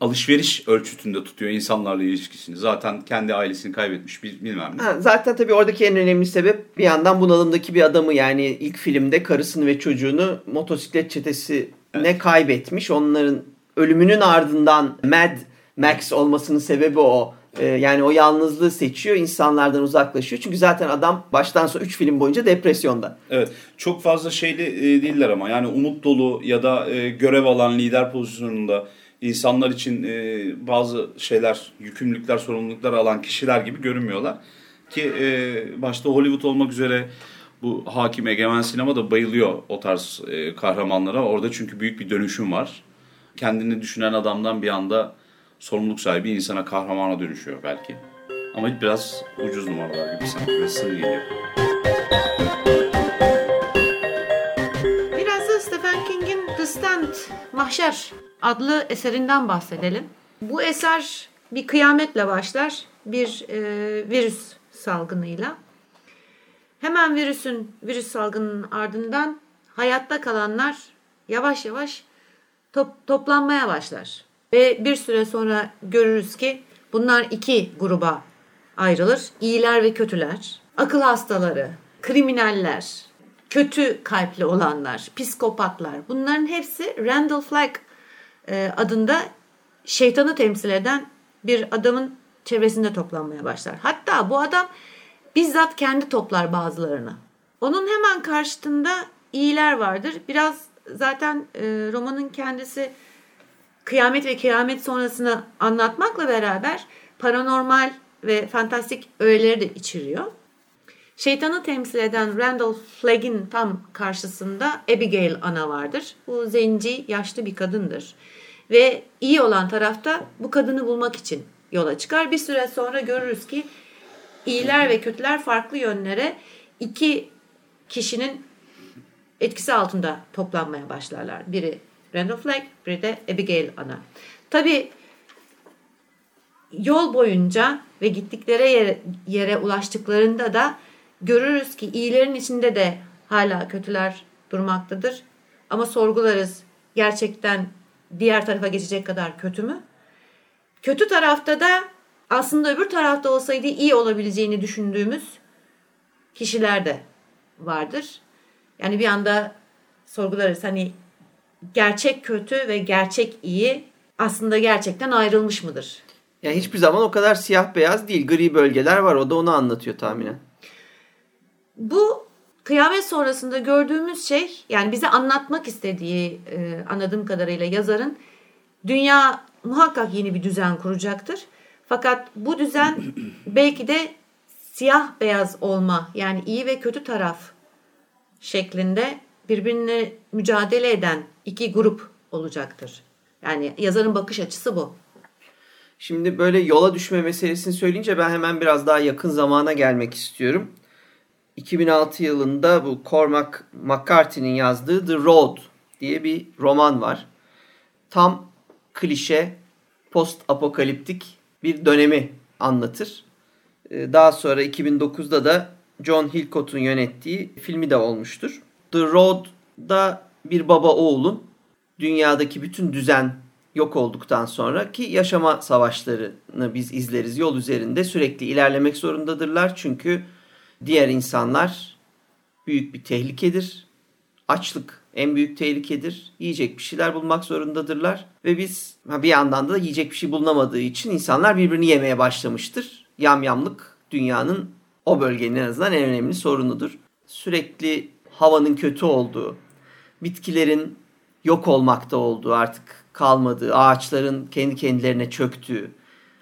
alışveriş ölçütünde tutuyor insanlarla ilişkisini. Zaten kendi ailesini kaybetmiş bilmem ne. Ha, zaten tabii oradaki en önemli sebep bir yandan bunalımdaki bir adamı yani ilk filmde karısını ve çocuğunu motosiklet çetesine evet. kaybetmiş. Onların ölümünün ardından Mad Max olmasının sebebi o. Ee, yani o yalnızlığı seçiyor, insanlardan uzaklaşıyor. Çünkü zaten adam baştan sona 3 film boyunca depresyonda. Evet. Çok fazla şeyli e, değiller ama. Yani umut dolu ya da e, görev alan lider pozisyonunda insanlar için e, bazı şeyler, yükümlülükler, sorumluluklar alan kişiler gibi görünmüyorlar. Ki e, başta Hollywood olmak üzere bu hakim egemen sinema da bayılıyor o tarz e, kahramanlara. Orada çünkü büyük bir dönüşüm var. Kendini düşünen adamdan bir anda sorumluluk sahibi insana kahramana dönüşüyor belki. Ama biraz ucuz numaralar gibi sanki ve sığ geliyor. Mahşer adlı eserinden bahsedelim. Bu eser bir kıyametle başlar, bir e, virüs salgınıyla. Hemen virüsün, virüs salgının ardından hayatta kalanlar yavaş yavaş top, toplanmaya başlar. Ve bir süre sonra görürüz ki bunlar iki gruba ayrılır. İyiler ve kötüler, akıl hastaları, kriminaller, kötü kalpli olanlar, psikopatlar. Bunların hepsi Randall Flagg e, adında şeytanı temsil eden bir adamın çevresinde toplanmaya başlar. Hatta bu adam bizzat kendi toplar bazılarını. Onun hemen karşısında iyiler vardır. Biraz zaten e, romanın kendisi kıyamet ve kıyamet sonrasını anlatmakla beraber paranormal ve fantastik öğeleri de içeriyor. Şeytanı temsil eden Randall Flagg'in tam karşısında Abigail ana vardır. Bu zenci, yaşlı bir kadındır. Ve iyi olan tarafta bu kadını bulmak için yola çıkar. Bir süre sonra görürüz ki iyiler ve kötüler farklı yönlere iki kişinin etkisi altında toplanmaya başlarlar. Biri Randall Flagg, biri de Abigail ana. Tabi yol boyunca ve gittikleri yere, yere ulaştıklarında da görürüz ki iyilerin içinde de hala kötüler durmaktadır. Ama sorgularız gerçekten diğer tarafa geçecek kadar kötü mü? Kötü tarafta da aslında öbür tarafta olsaydı iyi olabileceğini düşündüğümüz kişiler de vardır. Yani bir anda sorgularız hani gerçek kötü ve gerçek iyi aslında gerçekten ayrılmış mıdır? Yani hiçbir zaman o kadar siyah beyaz değil. Gri bölgeler var. O da onu anlatıyor tahminen. Bu kıyamet sonrasında gördüğümüz şey yani bize anlatmak istediği e, anladığım kadarıyla yazarın dünya muhakkak yeni bir düzen kuracaktır. Fakat bu düzen belki de siyah beyaz olma yani iyi ve kötü taraf şeklinde birbirine mücadele eden iki grup olacaktır. Yani yazarın bakış açısı bu. Şimdi böyle yola düşme meselesini söyleyince ben hemen biraz daha yakın zamana gelmek istiyorum. 2006 yılında bu Cormac McCarthy'nin yazdığı The Road diye bir roman var. Tam klişe, post apokaliptik bir dönemi anlatır. Ee, daha sonra 2009'da da John Hillcoat'un yönettiği filmi de olmuştur. The Road'da bir baba oğulun dünyadaki bütün düzen yok olduktan sonraki yaşama savaşlarını biz izleriz. Yol üzerinde sürekli ilerlemek zorundadırlar. Çünkü diğer insanlar büyük bir tehlikedir. Açlık en büyük tehlikedir. Yiyecek bir şeyler bulmak zorundadırlar. Ve biz bir yandan da yiyecek bir şey bulunamadığı için insanlar birbirini yemeye başlamıştır. Yamyamlık dünyanın o bölgenin en azından en önemli sorunudur. Sürekli havanın kötü olduğu, bitkilerin yok olmakta olduğu artık kalmadığı, ağaçların kendi kendilerine çöktüğü,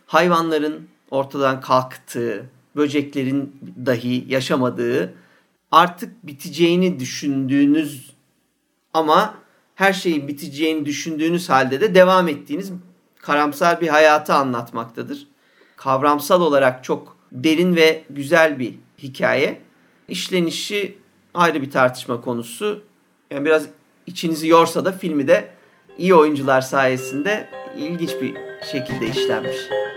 hayvanların ortadan kalktığı, böceklerin dahi yaşamadığı, artık biteceğini düşündüğünüz ama her şeyin biteceğini düşündüğünüz halde de devam ettiğiniz karamsar bir hayatı anlatmaktadır. Kavramsal olarak çok derin ve güzel bir hikaye. İşlenişi ayrı bir tartışma konusu. Yani biraz içinizi yorsa da filmi de iyi oyuncular sayesinde ilginç bir şekilde işlenmiş.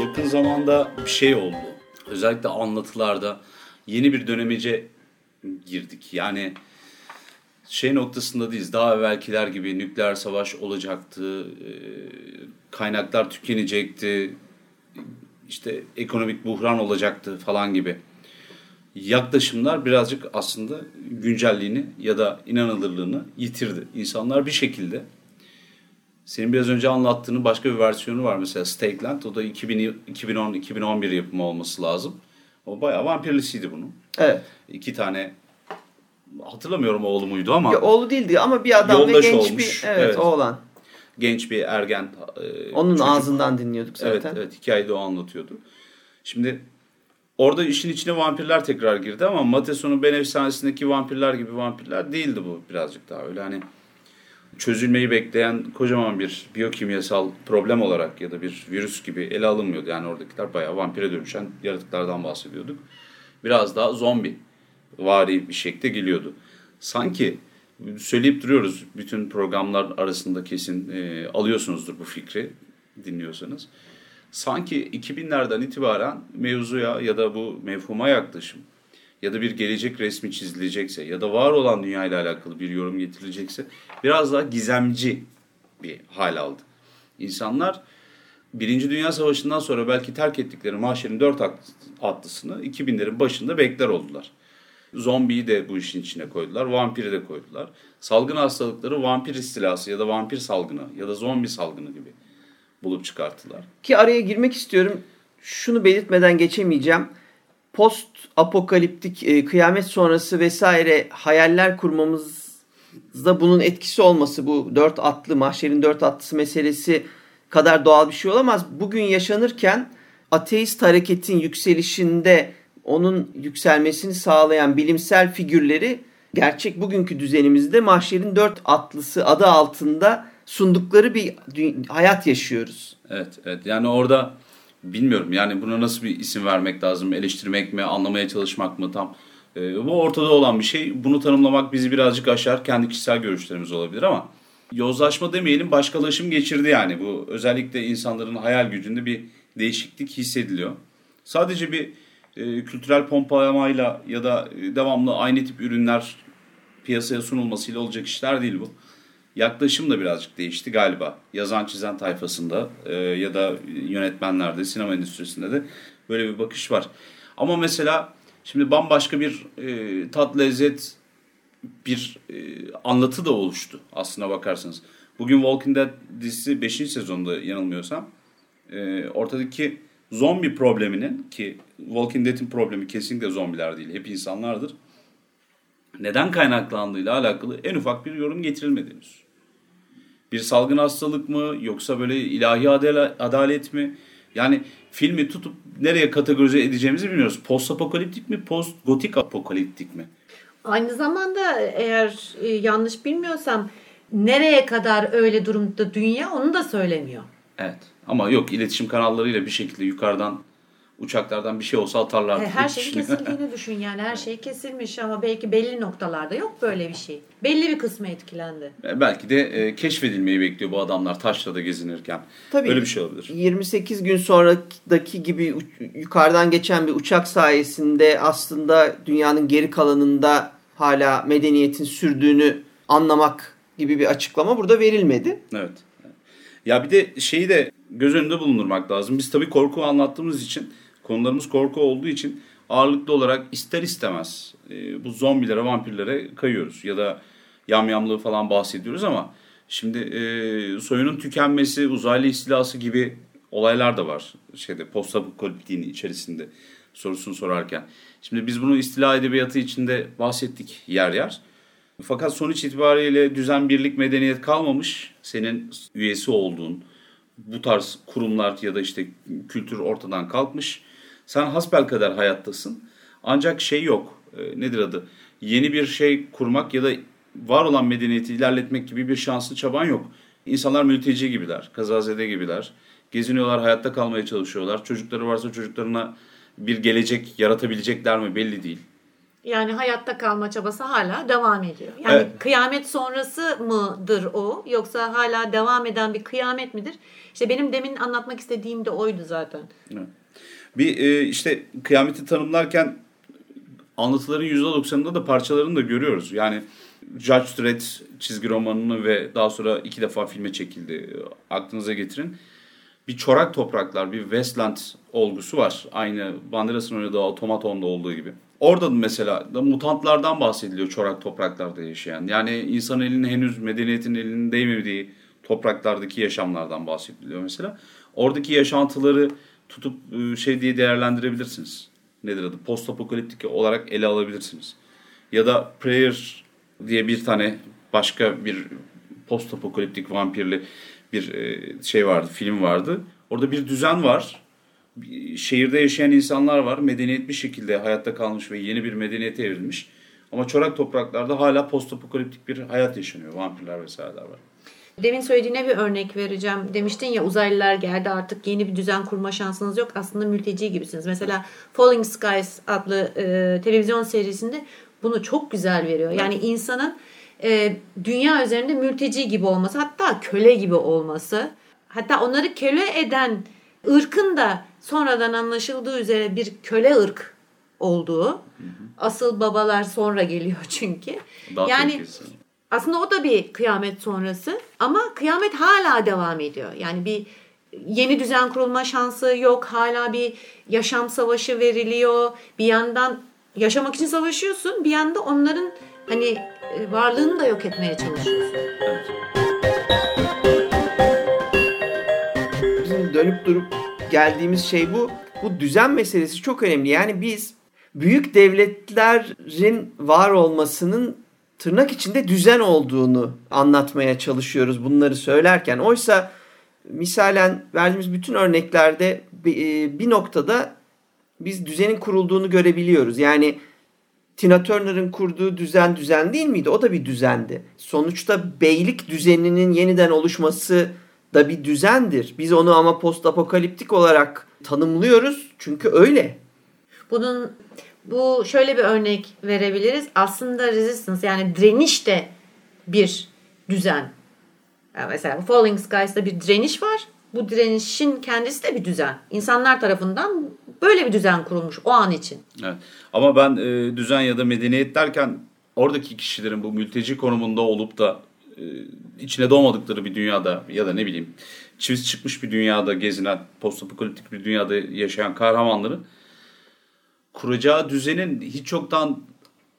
Yakın zamanda bir şey oldu. Özellikle anlatılarda yeni bir dönemece girdik. Yani şey noktasında değiliz. Daha evvelkiler gibi nükleer savaş olacaktı, e, kaynaklar tükenecekti, işte ekonomik buhran olacaktı falan gibi yaklaşımlar birazcık aslında güncelliğini ya da inanılırlığını yitirdi. İnsanlar bir şekilde senin biraz önce anlattığının başka bir versiyonu var mesela Stakeland. O da 2010-2011 yapımı olması lazım. O bayağı vampirlisiydi bunun. Evet. İki tane hatırlamıyorum oğlu muydu ama. Ya, oğlu değildi ama bir adam ve genç olmuş. bir evet, Evet. oğlan. genç bir ergen. e, Onun çocuk. ağzından dinliyorduk zaten. Evet, evet hikayeyi de o anlatıyordu. Şimdi orada işin içine vampirler tekrar girdi ama Mateson'un Ben Efsanesi'ndeki vampirler gibi vampirler değildi bu birazcık daha öyle hani çözülmeyi bekleyen kocaman bir biyokimyasal problem olarak ya da bir virüs gibi ele alınmıyordu. Yani oradakiler bayağı vampire dönüşen yaratıklardan bahsediyorduk. Biraz daha zombi vari bir şekilde geliyordu. Sanki söyleyip duruyoruz bütün programlar arasında kesin e, alıyorsunuzdur bu fikri dinliyorsanız. Sanki 2000'lerden itibaren mevzuya ya da bu mefhuma yaklaşım ya da bir gelecek resmi çizilecekse ya da var olan dünya ile alakalı bir yorum getirilecekse biraz daha gizemci bir hal aldı. İnsanlar Birinci Dünya Savaşı'ndan sonra belki terk ettikleri mahşerin dört atlısını 2000'lerin başında bekler oldular. Zombiyi de bu işin içine koydular, vampiri de koydular. Salgın hastalıkları vampir istilası ya da vampir salgını ya da zombi salgını gibi bulup çıkarttılar. Ki araya girmek istiyorum. Şunu belirtmeden geçemeyeceğim. Post apokaliptik e, kıyamet sonrası vesaire hayaller kurmamızda bunun etkisi olması bu dört atlı mahşerin dört atlısı meselesi kadar doğal bir şey olamaz. Bugün yaşanırken ateist hareketin yükselişinde onun yükselmesini sağlayan bilimsel figürleri gerçek bugünkü düzenimizde mahşerin dört atlısı adı altında sundukları bir hayat yaşıyoruz. Evet, evet. Yani orada bilmiyorum yani buna nasıl bir isim vermek lazım, eleştirmek mi, anlamaya çalışmak mı tam. Ee, bu ortada olan bir şey. Bunu tanımlamak bizi birazcık aşar. Kendi kişisel görüşlerimiz olabilir ama yozlaşma demeyelim başkalaşım geçirdi yani. Bu özellikle insanların hayal gücünde bir değişiklik hissediliyor. Sadece bir e, kültürel pompalamayla ya da e, devamlı aynı tip ürünler piyasaya sunulmasıyla olacak işler değil bu. Yaklaşım da birazcık değişti galiba. Yazan çizen tayfasında e, ya da yönetmenlerde, sinema endüstrisinde de böyle bir bakış var. Ama mesela şimdi bambaşka bir e, tat lezzet bir e, anlatı da oluştu aslına bakarsanız. Bugün Walking Dead dizisi 5. sezonda yanılmıyorsam e, ortadaki zombi probleminin ki Walking Dead'in problemi kesinlikle zombiler değil hep insanlardır. Neden kaynaklandığıyla alakalı en ufak bir yorum getirilmedi henüz. Bir salgın hastalık mı yoksa böyle ilahi adalet mi Yani filmi tutup nereye kategorize edeceğimizi bilmiyoruz. Post apokaliptik mi, post gotik apokaliptik mi? Aynı zamanda eğer e, yanlış bilmiyorsam nereye kadar öyle durumda dünya onu da söylemiyor. Evet. Ama yok iletişim kanallarıyla bir şekilde yukarıdan uçaklardan bir şey olsa atarlar. E, Her şeyin kesildiğini düşün yani her şey kesilmiş ama belki belli noktalarda yok böyle bir şey. Belli bir kısmı etkilendi. E, Belki de e, keşfedilmeyi bekliyor bu adamlar taşrada gezinirken. Tabii. Öyle bir şey olabilir. 28 gün sonraki gibi yukarıdan geçen bir uçak sayesinde aslında dünyanın geri kalanında hala medeniyetin sürdüğünü anlamak gibi bir açıklama burada verilmedi. Evet. Ya bir de şeyi de göz önünde bulundurmak lazım. Biz tabii korku anlattığımız için, konularımız korku olduğu için ağırlıklı olarak ister istemez e, bu zombilere, vampirlere kayıyoruz. Ya da yamyamlığı falan bahsediyoruz ama şimdi e, soyunun tükenmesi, uzaylı istilası gibi olaylar da var. Şeyde postapokaliptiğin içerisinde sorusunu sorarken. Şimdi biz bunu istila edebiyatı içinde bahsettik yer yer. Fakat sonuç itibariyle düzen, birlik, medeniyet kalmamış. Senin üyesi olduğun bu tarz kurumlar ya da işte kültür ortadan kalkmış. Sen hasbelkader hayattasın. Ancak şey yok. e, nedir adı? Yeni bir şey kurmak ya da var olan medeniyeti ilerletmek gibi bir şanslı çaban yok. İnsanlar mülteci gibiler, kazazede gibiler. Geziniyorlar, hayatta kalmaya çalışıyorlar. Çocukları varsa çocuklarına bir gelecek yaratabilecekler mi belli değil. Yani hayatta kalma çabası hala devam ediyor. Yani Evet. kıyamet sonrası mıdır o yoksa hala devam eden bir kıyamet midir? İşte benim demin anlatmak istediğim de oydu zaten. Evet. Bir e, işte kıyameti tanımlarken anlatıların %90'ında da parçalarını da görüyoruz. Yani Judge Dredd çizgi romanını ve daha sonra iki defa filme çekildi. Aklınıza getirin. Bir çorak topraklar, bir Westland olgusu var. Aynı Banderas'ın oynadığı Automaton'da olduğu gibi. Orada da mesela da mutantlardan bahsediliyor çorak topraklarda yaşayan. Yani insan elinin henüz medeniyetin elinin değmediği topraklardaki yaşamlardan bahsediliyor mesela. Oradaki yaşantıları tutup e, şey diye değerlendirebilirsiniz. Nedir adı? Post apokaliptik olarak ele alabilirsiniz. Ya da Prayer diye bir tane başka bir post apokaliptik vampirli bir e, şey vardı, film vardı. Orada bir düzen var. Şehirde yaşayan insanlar var. Medeniyet bir şekilde hayatta kalmış ve yeni bir medeniyete evrilmiş. Ama çorak topraklarda hala post apokaliptik bir hayat yaşanıyor. Vampirler vesaireler var. Demin söylediğine bir örnek vereceğim. Demiştin ya uzaylılar geldi artık yeni bir düzen kurma şansınız yok. Aslında mülteci gibisiniz. Mesela Falling Skies adlı e, televizyon serisinde bunu çok güzel veriyor. Yani insanın e, dünya üzerinde mülteci gibi olması hatta köle gibi olması. Hatta onları köle eden ırkın da sonradan anlaşıldığı üzere bir köle ırk olduğu. Asıl babalar sonra geliyor çünkü. Daha yani tehlikesi. aslında o da bir kıyamet sonrası ama kıyamet hala devam ediyor. Yani bir yeni düzen kurulma şansı yok. Hala bir yaşam savaşı veriliyor. Bir yandan yaşamak için savaşıyorsun. Bir yanda onların hani e, varlığını da yok etmeye çalışıyorsun. Evet. Bizim dönüp durup geldiğimiz şey bu. Bu düzen meselesi çok önemli. Yani biz büyük devletlerin var olmasının tırnak içinde düzen olduğunu anlatmaya çalışıyoruz bunları söylerken. Oysa misalen verdiğimiz bütün örneklerde bir e, bir noktada biz düzenin kurulduğunu görebiliyoruz. Yani Tina Turner'ın kurduğu düzen düzen değil miydi? O da bir düzendi. Sonuçta beylik düzeninin yeniden oluşması da bir düzendir. Biz onu ama post apokaliptik olarak tanımlıyoruz. Çünkü öyle. Bunun bu şöyle bir örnek verebiliriz. Aslında resistance yani direniş de bir düzen. Yani mesela Falling Skies'ta bir direniş var. Bu direnişin kendisi de bir düzen. İnsanlar tarafından böyle bir düzen kurulmuş o an için. Evet. Ama ben e, düzen ya da medeniyet derken oradaki kişilerin bu mülteci konumunda olup da içine doğmadıkları bir dünyada ya da ne bileyim çiviz çıkmış bir dünyada gezinen, postapokaliptik bir dünyada yaşayan kahramanların kuracağı düzenin hiç çoktan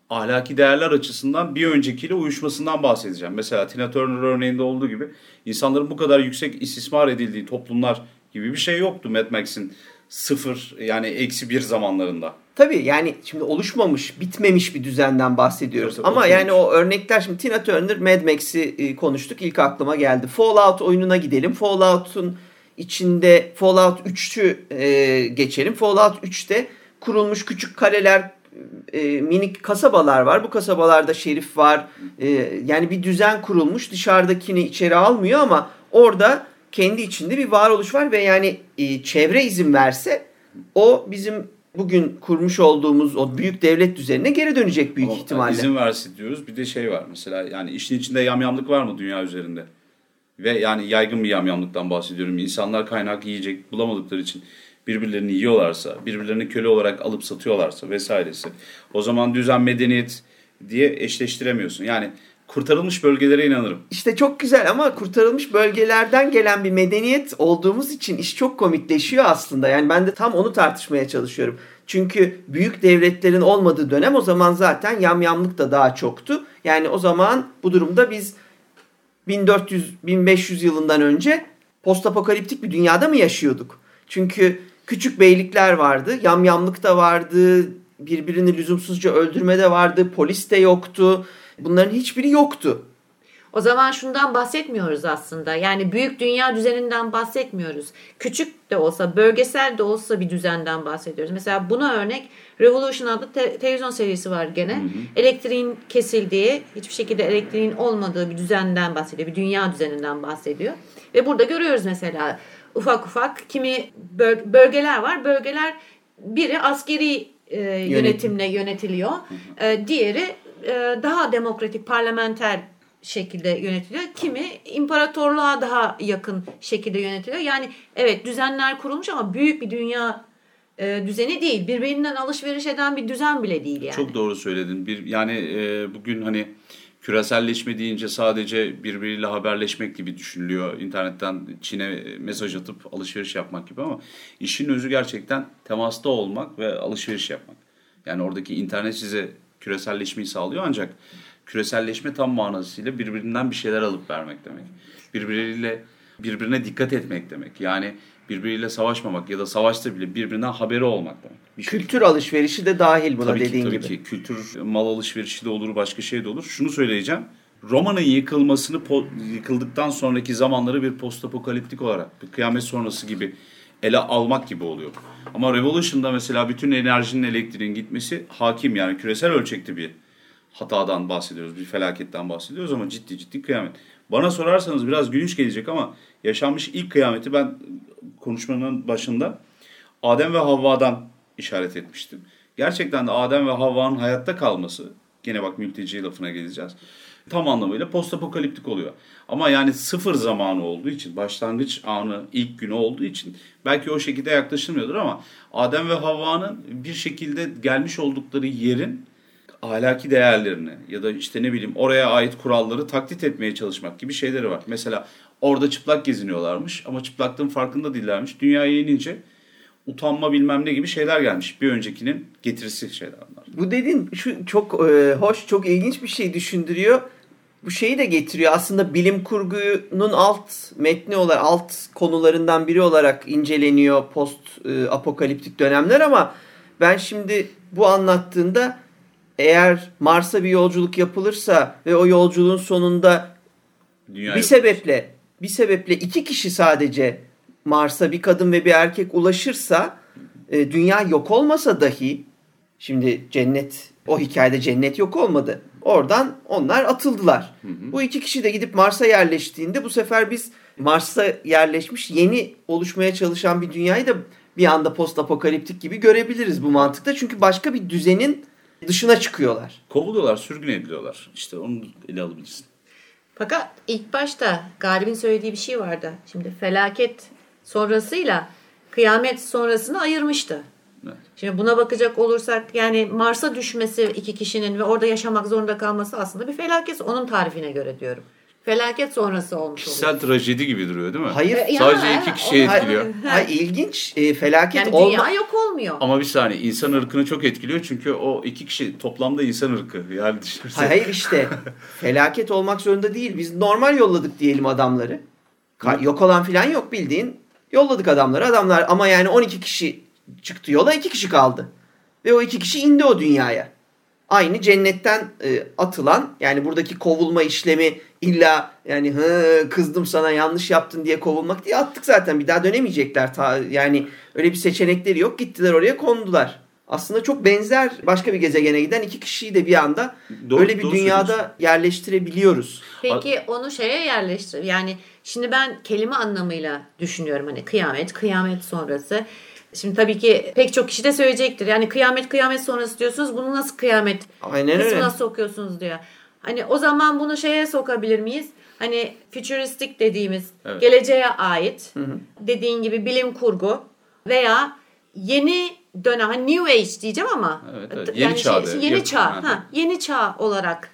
ahlaki değerler açısından bir öncekiyle uyuşmasından bahsedeceğim. Mesela Tina Turner örneğinde olduğu gibi insanların bu kadar yüksek istismar edildiği toplumlar gibi bir şey yoktu Mad Max'in sıfır yani eksi bir zamanlarında. Tabii yani şimdi oluşmamış, bitmemiş bir düzenden bahsediyoruz. Evet, Ama oturmuş. yani o örnekler şimdi Tina Turner, Mad Max'i e, konuştuk. ilk aklıma geldi. Fallout oyununa gidelim. Fallout'un içinde Fallout 3'ü e, geçelim. Fallout 3'te kurulmuş küçük kareler, e, minik kasabalar var. Bu kasabalarda şerif var. E, yani bir düzen kurulmuş. Dışarıdakini içeri almıyor ama orada kendi içinde bir varoluş var ve yani e, çevre izin verse o bizim bugün kurmuş olduğumuz o büyük devlet düzenine geri dönecek büyük Ama ihtimalle. İzin versin diyoruz. Bir de şey var mesela yani işin içinde yamyamlık var mı dünya üzerinde? Ve yani yaygın bir yamyamlıktan bahsediyorum. İnsanlar kaynak yiyecek bulamadıkları için birbirlerini yiyorlarsa, birbirlerini köle olarak alıp satıyorlarsa vesairesi. O zaman düzen medeniyet diye eşleştiremiyorsun. Yani kurtarılmış bölgelere inanırım. İşte çok güzel ama kurtarılmış bölgelerden gelen bir medeniyet olduğumuz için iş çok komikleşiyor aslında. Yani ben de tam onu tartışmaya çalışıyorum. Çünkü büyük devletlerin olmadığı dönem o zaman zaten yamyamlık da daha çoktu. Yani o zaman bu durumda biz 1400-1500 yılından önce postapokaliptik bir dünyada mı yaşıyorduk? Çünkü küçük beylikler vardı, yamyamlık da vardı, birbirini lüzumsuzca öldürme de vardı, polis de yoktu. Bunların hiçbiri yoktu. O zaman şundan bahsetmiyoruz aslında. Yani büyük dünya düzeninden bahsetmiyoruz. Küçük de olsa, bölgesel de olsa bir düzenden bahsediyoruz. Mesela buna örnek Revolution adlı te- televizyon serisi var gene. Elektriğin kesildiği, hiçbir şekilde elektriğin olmadığı bir düzenden bahsediyor. Bir dünya düzeninden bahsediyor. Ve burada görüyoruz mesela ufak ufak kimi böl- bölgeler var. Bölgeler biri askeri e, yönetimle yönetiliyor. E, diğeri e, daha demokratik parlamenter şekilde yönetiliyor. Kimi imparatorluğa daha yakın şekilde yönetiliyor. Yani evet düzenler kurulmuş ama büyük bir dünya e, düzeni değil. Birbirinden alışveriş eden bir düzen bile değil yani. Çok doğru söyledin. Bir yani e, bugün hani küreselleşme deyince sadece birbiriyle haberleşmek gibi düşünülüyor. İnternetten Çin'e mesaj atıp alışveriş yapmak gibi ama işin özü gerçekten temasta olmak ve alışveriş yapmak. Yani oradaki internet size küreselleşmeyi sağlıyor ancak küreselleşme tam manasıyla birbirinden bir şeyler alıp vermek demek. Birbiriyle birbirine dikkat etmek demek. Yani birbiriyle savaşmamak ya da savaşta bile birbirinden haberi olmak demek. Bir şey- Kültür alışverişi de dahil buna tabii dediğin ki, tabii gibi. ki kültür mal alışverişi de olur başka şey de olur. Şunu söyleyeceğim. Roma'nın yıkılmasını yıkıldıktan sonraki zamanları bir postapokaliptik olarak bir kıyamet sonrası gibi ele almak gibi oluyor. Ama Revolution'da mesela bütün enerjinin elektriğin gitmesi hakim yani küresel ölçekte bir hatadan bahsediyoruz. Bir felaketten bahsediyoruz ama ciddi ciddi kıyamet. Bana sorarsanız biraz gülünç gelecek ama yaşanmış ilk kıyameti ben konuşmanın başında Adem ve Havva'dan işaret etmiştim. Gerçekten de Adem ve Havva'nın hayatta kalması, gene bak mülteci lafına geleceğiz, tam anlamıyla postapokaliptik oluyor. Ama yani sıfır zamanı olduğu için, başlangıç anı, ilk günü olduğu için belki o şekilde yaklaşılmıyordur ama Adem ve Havva'nın bir şekilde gelmiş oldukları yerin ahlaki değerlerini ya da işte ne bileyim oraya ait kuralları taklit etmeye çalışmak gibi şeyleri var. Mesela orada çıplak geziniyorlarmış ama çıplaklığın farkında değillermiş. Dünyaya inince utanma bilmem ne gibi şeyler gelmiş. Bir öncekinin getirisi şeyler. Bu dediğin şu çok e, hoş, çok ilginç bir şey düşündürüyor. Bu şeyi de getiriyor. Aslında bilim kurgunun alt metni olarak, alt konularından biri olarak inceleniyor post e, apokaliptik dönemler ama ben şimdi bu anlattığında eğer Mars'a bir yolculuk yapılırsa ve o yolculuğun sonunda Dünya bir sebeple bir sebeple iki kişi sadece Mars'a bir kadın ve bir erkek ulaşırsa e, dünya yok olmasa dahi şimdi cennet o hikayede cennet yok olmadı. Oradan onlar atıldılar. Bu iki kişi de gidip Mars'a yerleştiğinde bu sefer biz Mars'a yerleşmiş yeni oluşmaya çalışan bir dünyayı da bir anda post apokaliptik gibi görebiliriz bu mantıkta. Çünkü başka bir düzenin dışına çıkıyorlar. Kovuluyorlar, sürgün ediliyorlar. İşte onu ele alabilirsin. Fakat ilk başta Galip'in söylediği bir şey vardı. Şimdi felaket sonrasıyla kıyamet sonrasını ayırmıştı. Evet. Şimdi buna bakacak olursak yani Mars'a düşmesi iki kişinin ve orada yaşamak zorunda kalması aslında bir felaket. Onun tarifine göre diyorum. Felaket sonrası olmuş oluyor. Kişisel trajedi gibi duruyor değil mi? Hayır. E, ya, Sadece iki kişiyi etkiliyor. Hayır, ilginç. E, felaket Yani olma... dünya yok olmuyor. Ama bir saniye insan ırkını çok etkiliyor çünkü o iki kişi toplamda insan ırkı. Yani. Hayır, hayır işte felaket olmak zorunda değil. Biz normal yolladık diyelim adamları. Ka- yok olan filan yok bildiğin. Yolladık adamları. Adamlar ama yani 12 kişi çıktı yola 2 kişi kaldı. Ve o 2 kişi indi o dünyaya. aynı cennetten e, atılan yani buradaki kovulma işlemi illa yani hı, kızdım sana yanlış yaptın diye kovulmak diye attık zaten bir daha dönemeyecekler. Ta, yani öyle bir seçenekleri yok gittiler oraya kondular. Aslında çok benzer başka bir gezegene giden iki kişiyi de bir anda Doğru- öyle bir doğru dünyada söylüyorsun. yerleştirebiliyoruz. Peki onu şeye yerleştir. Yani şimdi ben kelime anlamıyla düşünüyorum hani kıyamet, kıyamet sonrası. Şimdi tabii ki pek çok kişi de söyleyecektir. Yani kıyamet kıyamet sonrası diyorsunuz. Bunu nasıl kıyamet Aynen öyle. kısmına sokuyorsunuz diyor. Hani o zaman bunu şeye sokabilir miyiz? Hani futuristik dediğimiz Evet. geleceğe ait dediğin gibi bilim kurgu veya yeni dönem hani new age diyeceğim ama Evet, evet. yani Yeni çağ şey, yeni çağ ha, yeni çağ olarak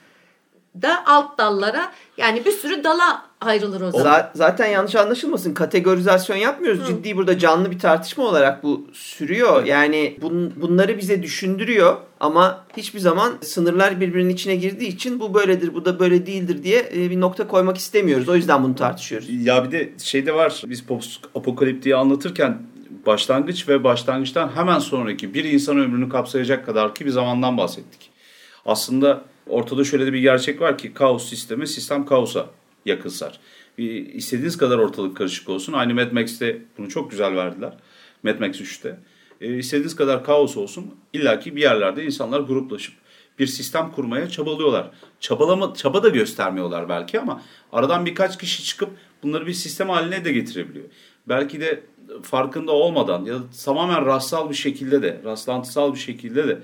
da alt dallara yani bir sürü dala ayrılır o zaman. Za- Zaten yanlış anlaşılmasın. Kategorizasyon yapmıyoruz. Ciddi burada canlı bir tartışma olarak bu sürüyor. Yani bun- bunları bize düşündürüyor ama hiçbir zaman sınırlar birbirinin içine girdiği için bu böyledir, bu da böyle değildir diye e, bir nokta koymak istemiyoruz. O yüzden bunu tartışıyoruz. Ya bir de şey de var. Biz post apokaliptiği anlatırken başlangıç ve başlangıçtan hemen sonraki bir insan ömrünü kapsayacak kadar ki bir zamandan bahsettik. Aslında ortada şöyle de bir gerçek var ki kaos sistemi sistem kaosa yakınsar. İstediğiniz kadar ortalık karışık olsun. Aynı Mad Max'te bunu çok güzel verdiler. Mad Max 3'te. E, istediğiniz kadar kaos olsun. illaki bir yerlerde insanlar gruplaşıp bir sistem kurmaya çabalıyorlar. Çabalama, çaba da göstermiyorlar belki ama aradan birkaç kişi çıkıp bunları bir sistem haline de getirebiliyor. Belki de farkında olmadan ya da tamamen rastsal bir şekilde de, rastlantısal bir şekilde de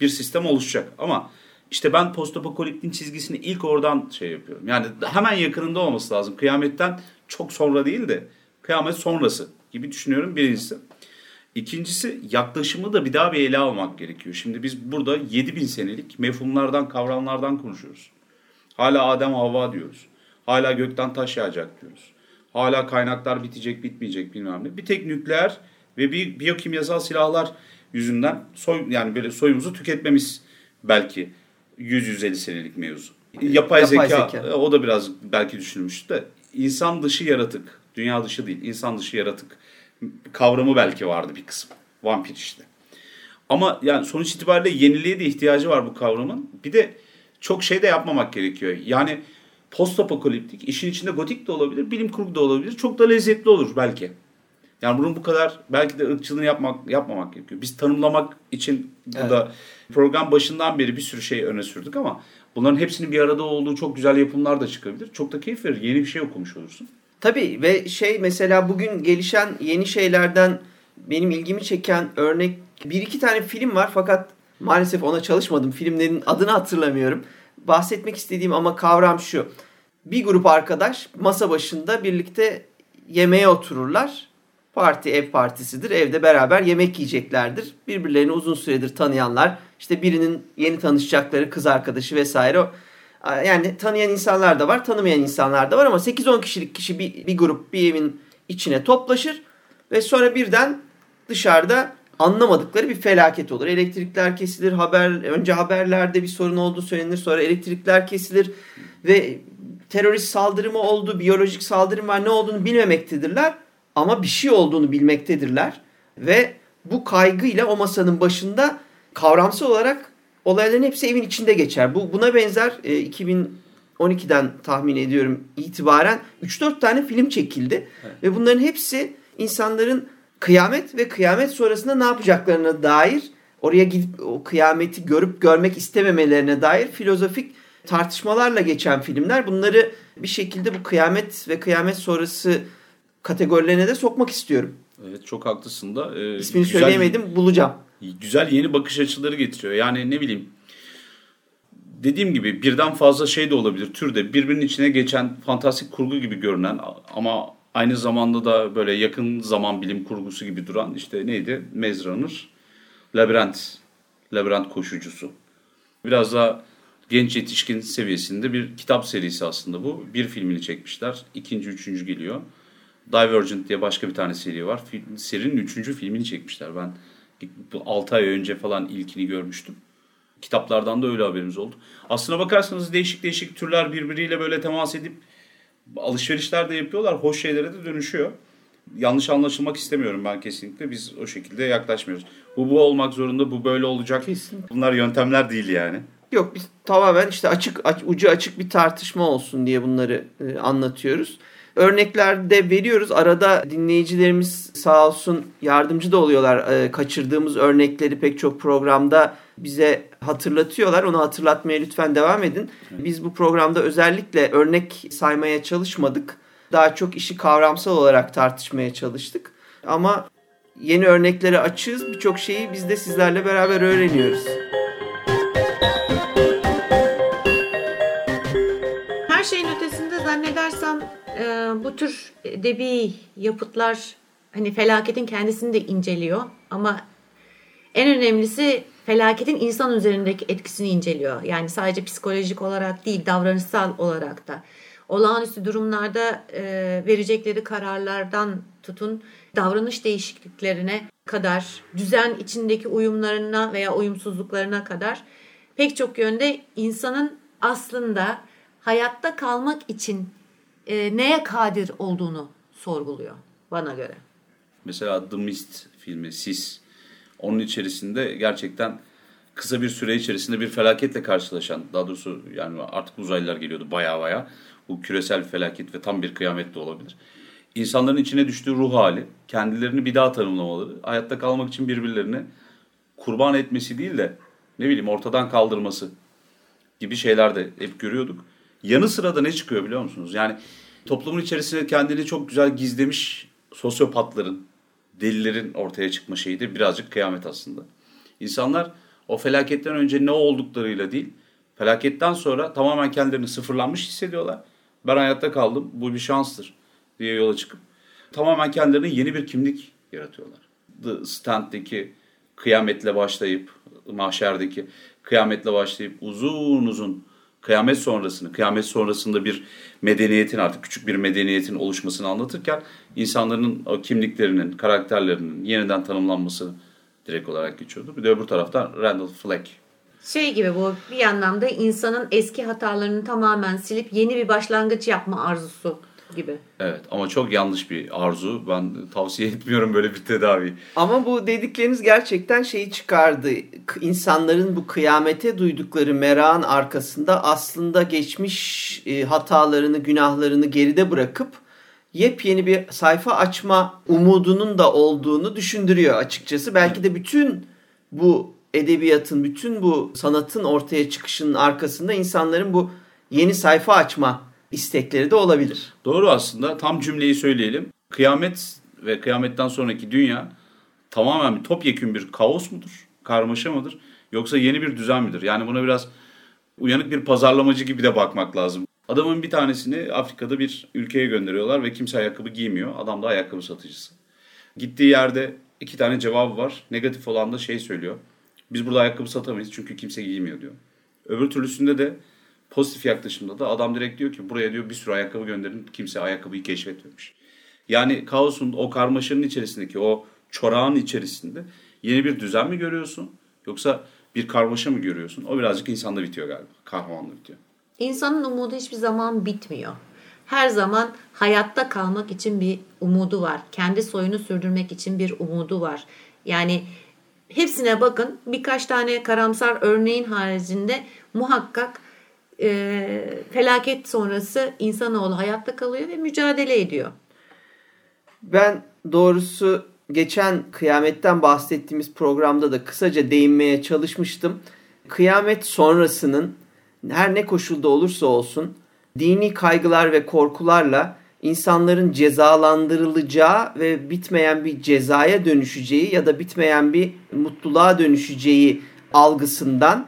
bir sistem oluşacak. Ama işte ben postapokaliptin çizgisini ilk oradan şey yapıyorum. Yani hemen yakınında olması lazım. Kıyametten çok sonra değil de kıyamet sonrası gibi düşünüyorum birincisi. İkincisi yaklaşımı da bir daha bir ele almak gerekiyor. Şimdi biz burada 7000 senelik mefhumlardan, kavramlardan konuşuyoruz. Hala Adem Havva diyoruz. Hala gökten taş yağacak diyoruz. Hala kaynaklar bitecek bitmeyecek bilmem ne. Bir tek nükleer ve bir biyokimyasal silahlar yüzünden soy, yani böyle soyumuzu tüketmemiz belki 100-150 senelik mevzu. Yapay, Yapay zeka, zeka. o da biraz belki düşünülmüş de insan dışı yaratık, dünya dışı değil, insan dışı yaratık kavramı belki vardı bir kısım. Vampir işte. Ama yani sonuç itibariyle yeniliğe de ihtiyacı var bu kavramın. Bir de çok şey de yapmamak gerekiyor. Yani post apokaliptik işin içinde gotik de olabilir, bilim kurgu da olabilir. Çok da lezzetli olur belki. Yani bunun bu kadar belki de ırkçılığını yapmak yapmamak gerekiyor. Biz tanımlamak için burada program başından beri bir sürü şey öne sürdük ama bunların hepsinin bir arada olduğu çok güzel yapımlar da çıkabilir. Çok da keyif verir. Yeni bir şey okumuş olursun. Tabii ve şey mesela bugün gelişen yeni şeylerden benim ilgimi çeken örnek bir iki tane film var fakat maalesef ona çalışmadım. Filmlerin adını hatırlamıyorum. Bahsetmek istediğim ama kavram şu. Bir grup arkadaş masa başında birlikte yemeğe otururlar. Parti ev partisidir. Evde beraber yemek yiyeceklerdir. Birbirlerini uzun süredir tanıyanlar. İşte birinin yeni tanışacakları kız arkadaşı vesaire. Yani tanıyan insanlar da var, tanımayan insanlar da var ama 8-10 kişilik kişi bir, bir grup bir evin içine toplaşır ve sonra birden dışarıda anlamadıkları bir felaket olur. Elektrikler kesilir, haber önce haberlerde bir sorun olduğu söylenir, sonra elektrikler kesilir ve terörist saldırı mı oldu, biyolojik saldırı mı var, ne olduğunu bilmemektedirler ama bir şey olduğunu bilmektedirler ve bu kaygıyla o masanın başında kavramsal olarak olayların hepsi evin içinde geçer. Bu buna benzer e, 2012'den tahmin ediyorum itibaren 3-4 tane film çekildi ve bunların hepsi insanların kıyamet ve kıyamet sonrasında ne yapacaklarına dair oraya gidip o kıyameti görüp görmek istememelerine dair filozofik tartışmalarla geçen filmler. Bunları bir şekilde bu kıyamet ve kıyamet sonrası kategorilerine de sokmak istiyorum. Evet çok haklısın da. Ee, İsmini güzel- söyleyemedim bulacağım. Güzel yeni bakış açıları getiriyor. Yani ne bileyim dediğim gibi birden fazla şey de olabilir türde birbirinin içine geçen fantastik kurgu gibi görünen ama aynı zamanda da böyle yakın zaman bilim kurgusu gibi duran işte neydi? Maze Runner Labirent Labirent koşucusu. Biraz daha genç yetişkin seviyesinde bir kitap serisi aslında bu. Bir filmini çekmişler ikinci üçüncü geliyor. Divergent diye başka bir tane seri var. Film- serinin üçüncü filmini çekmişler. Ben 6 ay önce falan ilkini görmüştüm. Kitaplardan da öyle haberimiz oldu. Aslına bakarsanız değişik değişik türler birbiriyle böyle temas edip alışverişler de yapıyorlar. Hoş şeylere de dönüşüyor. Yanlış anlaşılmak istemiyorum ben kesinlikle. Biz o şekilde yaklaşmıyoruz. Bu bu olmak zorunda, bu böyle olacak. Kesinlikle. Bunlar yöntemler değil yani. Yok biz tamamen işte açık aç, ucu açık bir tartışma olsun diye bunları e, anlatıyoruz. Örnekler de veriyoruz. Arada dinleyicilerimiz sağ olsun yardımcı da oluyorlar. E, kaçırdığımız örnekleri pek çok programda bize hatırlatıyorlar. Onu hatırlatmaya lütfen devam edin. Biz bu programda özellikle örnek saymaya çalışmadık. Daha çok işi kavramsal olarak tartışmaya çalıştık. Ama yeni örneklere açığız. Birçok şeyi biz de sizlerle beraber öğreniyoruz. Zannedersem e, bu tür edebi yapıtlar hani felaketin kendisini de inceliyor ama en önemlisi felaketin insan üzerindeki etkisini inceliyor. Yani sadece psikolojik olarak değil davranışsal olarak da. Olağanüstü durumlarda e, verecekleri kararlardan tutun davranış değişikliklerine kadar, düzen içindeki uyumlarına veya uyumsuzluklarına kadar pek çok yönde insanın aslında hayatta kalmak için e, neye kadir olduğunu sorguluyor bana göre. Mesela The Mist filmi, Sis. Onun içerisinde gerçekten kısa bir süre içerisinde bir felaketle karşılaşan, daha doğrusu yani artık uzaylılar geliyordu baya baya. Bu küresel bir felaket ve tam bir kıyamet de olabilir. İnsanların içine düştüğü ruh hali, kendilerini bir daha tanımlamaları, hayatta kalmak için birbirlerini kurban etmesi değil de ne bileyim ortadan kaldırması gibi şeyler de hep görüyorduk. Yanı sırada ne çıkıyor biliyor musunuz? Yani toplumun içerisinde kendini çok güzel gizlemiş sosyopatların, delilerin ortaya çıkma şeyi de birazcık kıyamet aslında. İnsanlar o felaketten önce ne olduklarıyla değil, felaketten sonra tamamen kendilerini sıfırlanmış hissediyorlar. Ben hayatta kaldım, bu bir şanstır diye yola çıkıp tamamen kendilerine yeni bir kimlik yaratıyorlar. The Stand'deki kıyametle başlayıp, mahşerdeki kıyametle başlayıp uzun uzun kıyamet sonrasını, kıyamet sonrasında bir medeniyetin artık küçük bir medeniyetin oluşmasını anlatırken insanların o kimliklerinin, karakterlerinin yeniden tanımlanması direkt olarak geçiyordu. Bir de öbür taraftan Randall Flagg. Şey gibi bu bir anlamda insanın eski hatalarını tamamen silip yeni bir başlangıç yapma arzusu gibi. Evet ama çok yanlış bir arzu. Ben tavsiye etmiyorum böyle bir tedavi. Ama bu dedikleriniz gerçekten şeyi çıkardı. İnsanların bu kıyamete duydukları merakın arkasında aslında geçmiş e, hatalarını, günahlarını geride bırakıp yepyeni bir sayfa açma umudunun da olduğunu düşündürüyor açıkçası. Belki de bütün bu edebiyatın, bütün bu sanatın ortaya çıkışının arkasında insanların bu yeni sayfa açma istekleri de olabilir. Doğru aslında. Tam cümleyi söyleyelim. Kıyamet ve kıyametten sonraki dünya tamamen bir topyekün bir kaos mudur? Karmaşa mıdır? Yoksa yeni bir düzen midir? Yani buna biraz uyanık bir pazarlamacı gibi de bakmak lazım. Adamın bir tanesini Afrika'da bir ülkeye gönderiyorlar ve kimse ayakkabı giymiyor. Adam da ayakkabı satıcısı. Gittiği yerde iki tane cevabı var. Negatif olan da şey söylüyor. Biz burada ayakkabı satamayız çünkü kimse giymiyor diyor. Öbür türlüsünde de pozitif yaklaşımda da adam direkt diyor ki buraya diyor bir sürü ayakkabı gönderin. Kimse ayakkabıyı keşfetmemiş. Yani kaosun o karmaşanın içerisindeki o çorağın içerisinde yeni bir düzen mi görüyorsun? Yoksa bir karmaşa mı görüyorsun? O birazcık insanda bitiyor galiba. Kahramanla bitiyor. İnsanın umudu hiçbir zaman bitmiyor. Her zaman hayatta kalmak için bir umudu var. Kendi soyunu sürdürmek için bir umudu var. Yani hepsine bakın birkaç tane karamsar örneğin haricinde muhakkak e, felaket sonrası insanoğlu hayatta kalıyor ve mücadele ediyor. Ben doğrusu geçen kıyametten bahsettiğimiz programda da kısaca değinmeye çalışmıştım. Kıyamet sonrasının her ne koşulda olursa olsun dini kaygılar ve korkularla insanların cezalandırılacağı ve bitmeyen bir cezaya dönüşeceği ya da bitmeyen bir mutluluğa dönüşeceği algısından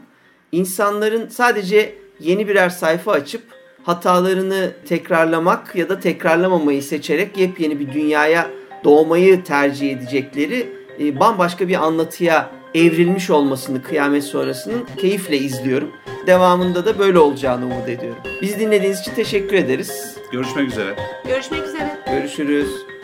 insanların sadece yeni birer sayfa açıp hatalarını tekrarlamak ya da tekrarlamamayı seçerek yepyeni bir dünyaya doğmayı tercih edecekleri e, bambaşka bir anlatıya evrilmiş olmasını kıyamet sonrasının keyifle izliyorum. Devamında da böyle olacağını umut ediyorum. Biz dinlediğiniz için teşekkür ederiz. Görüşmek üzere. Görüşmek üzere. Görüşürüz.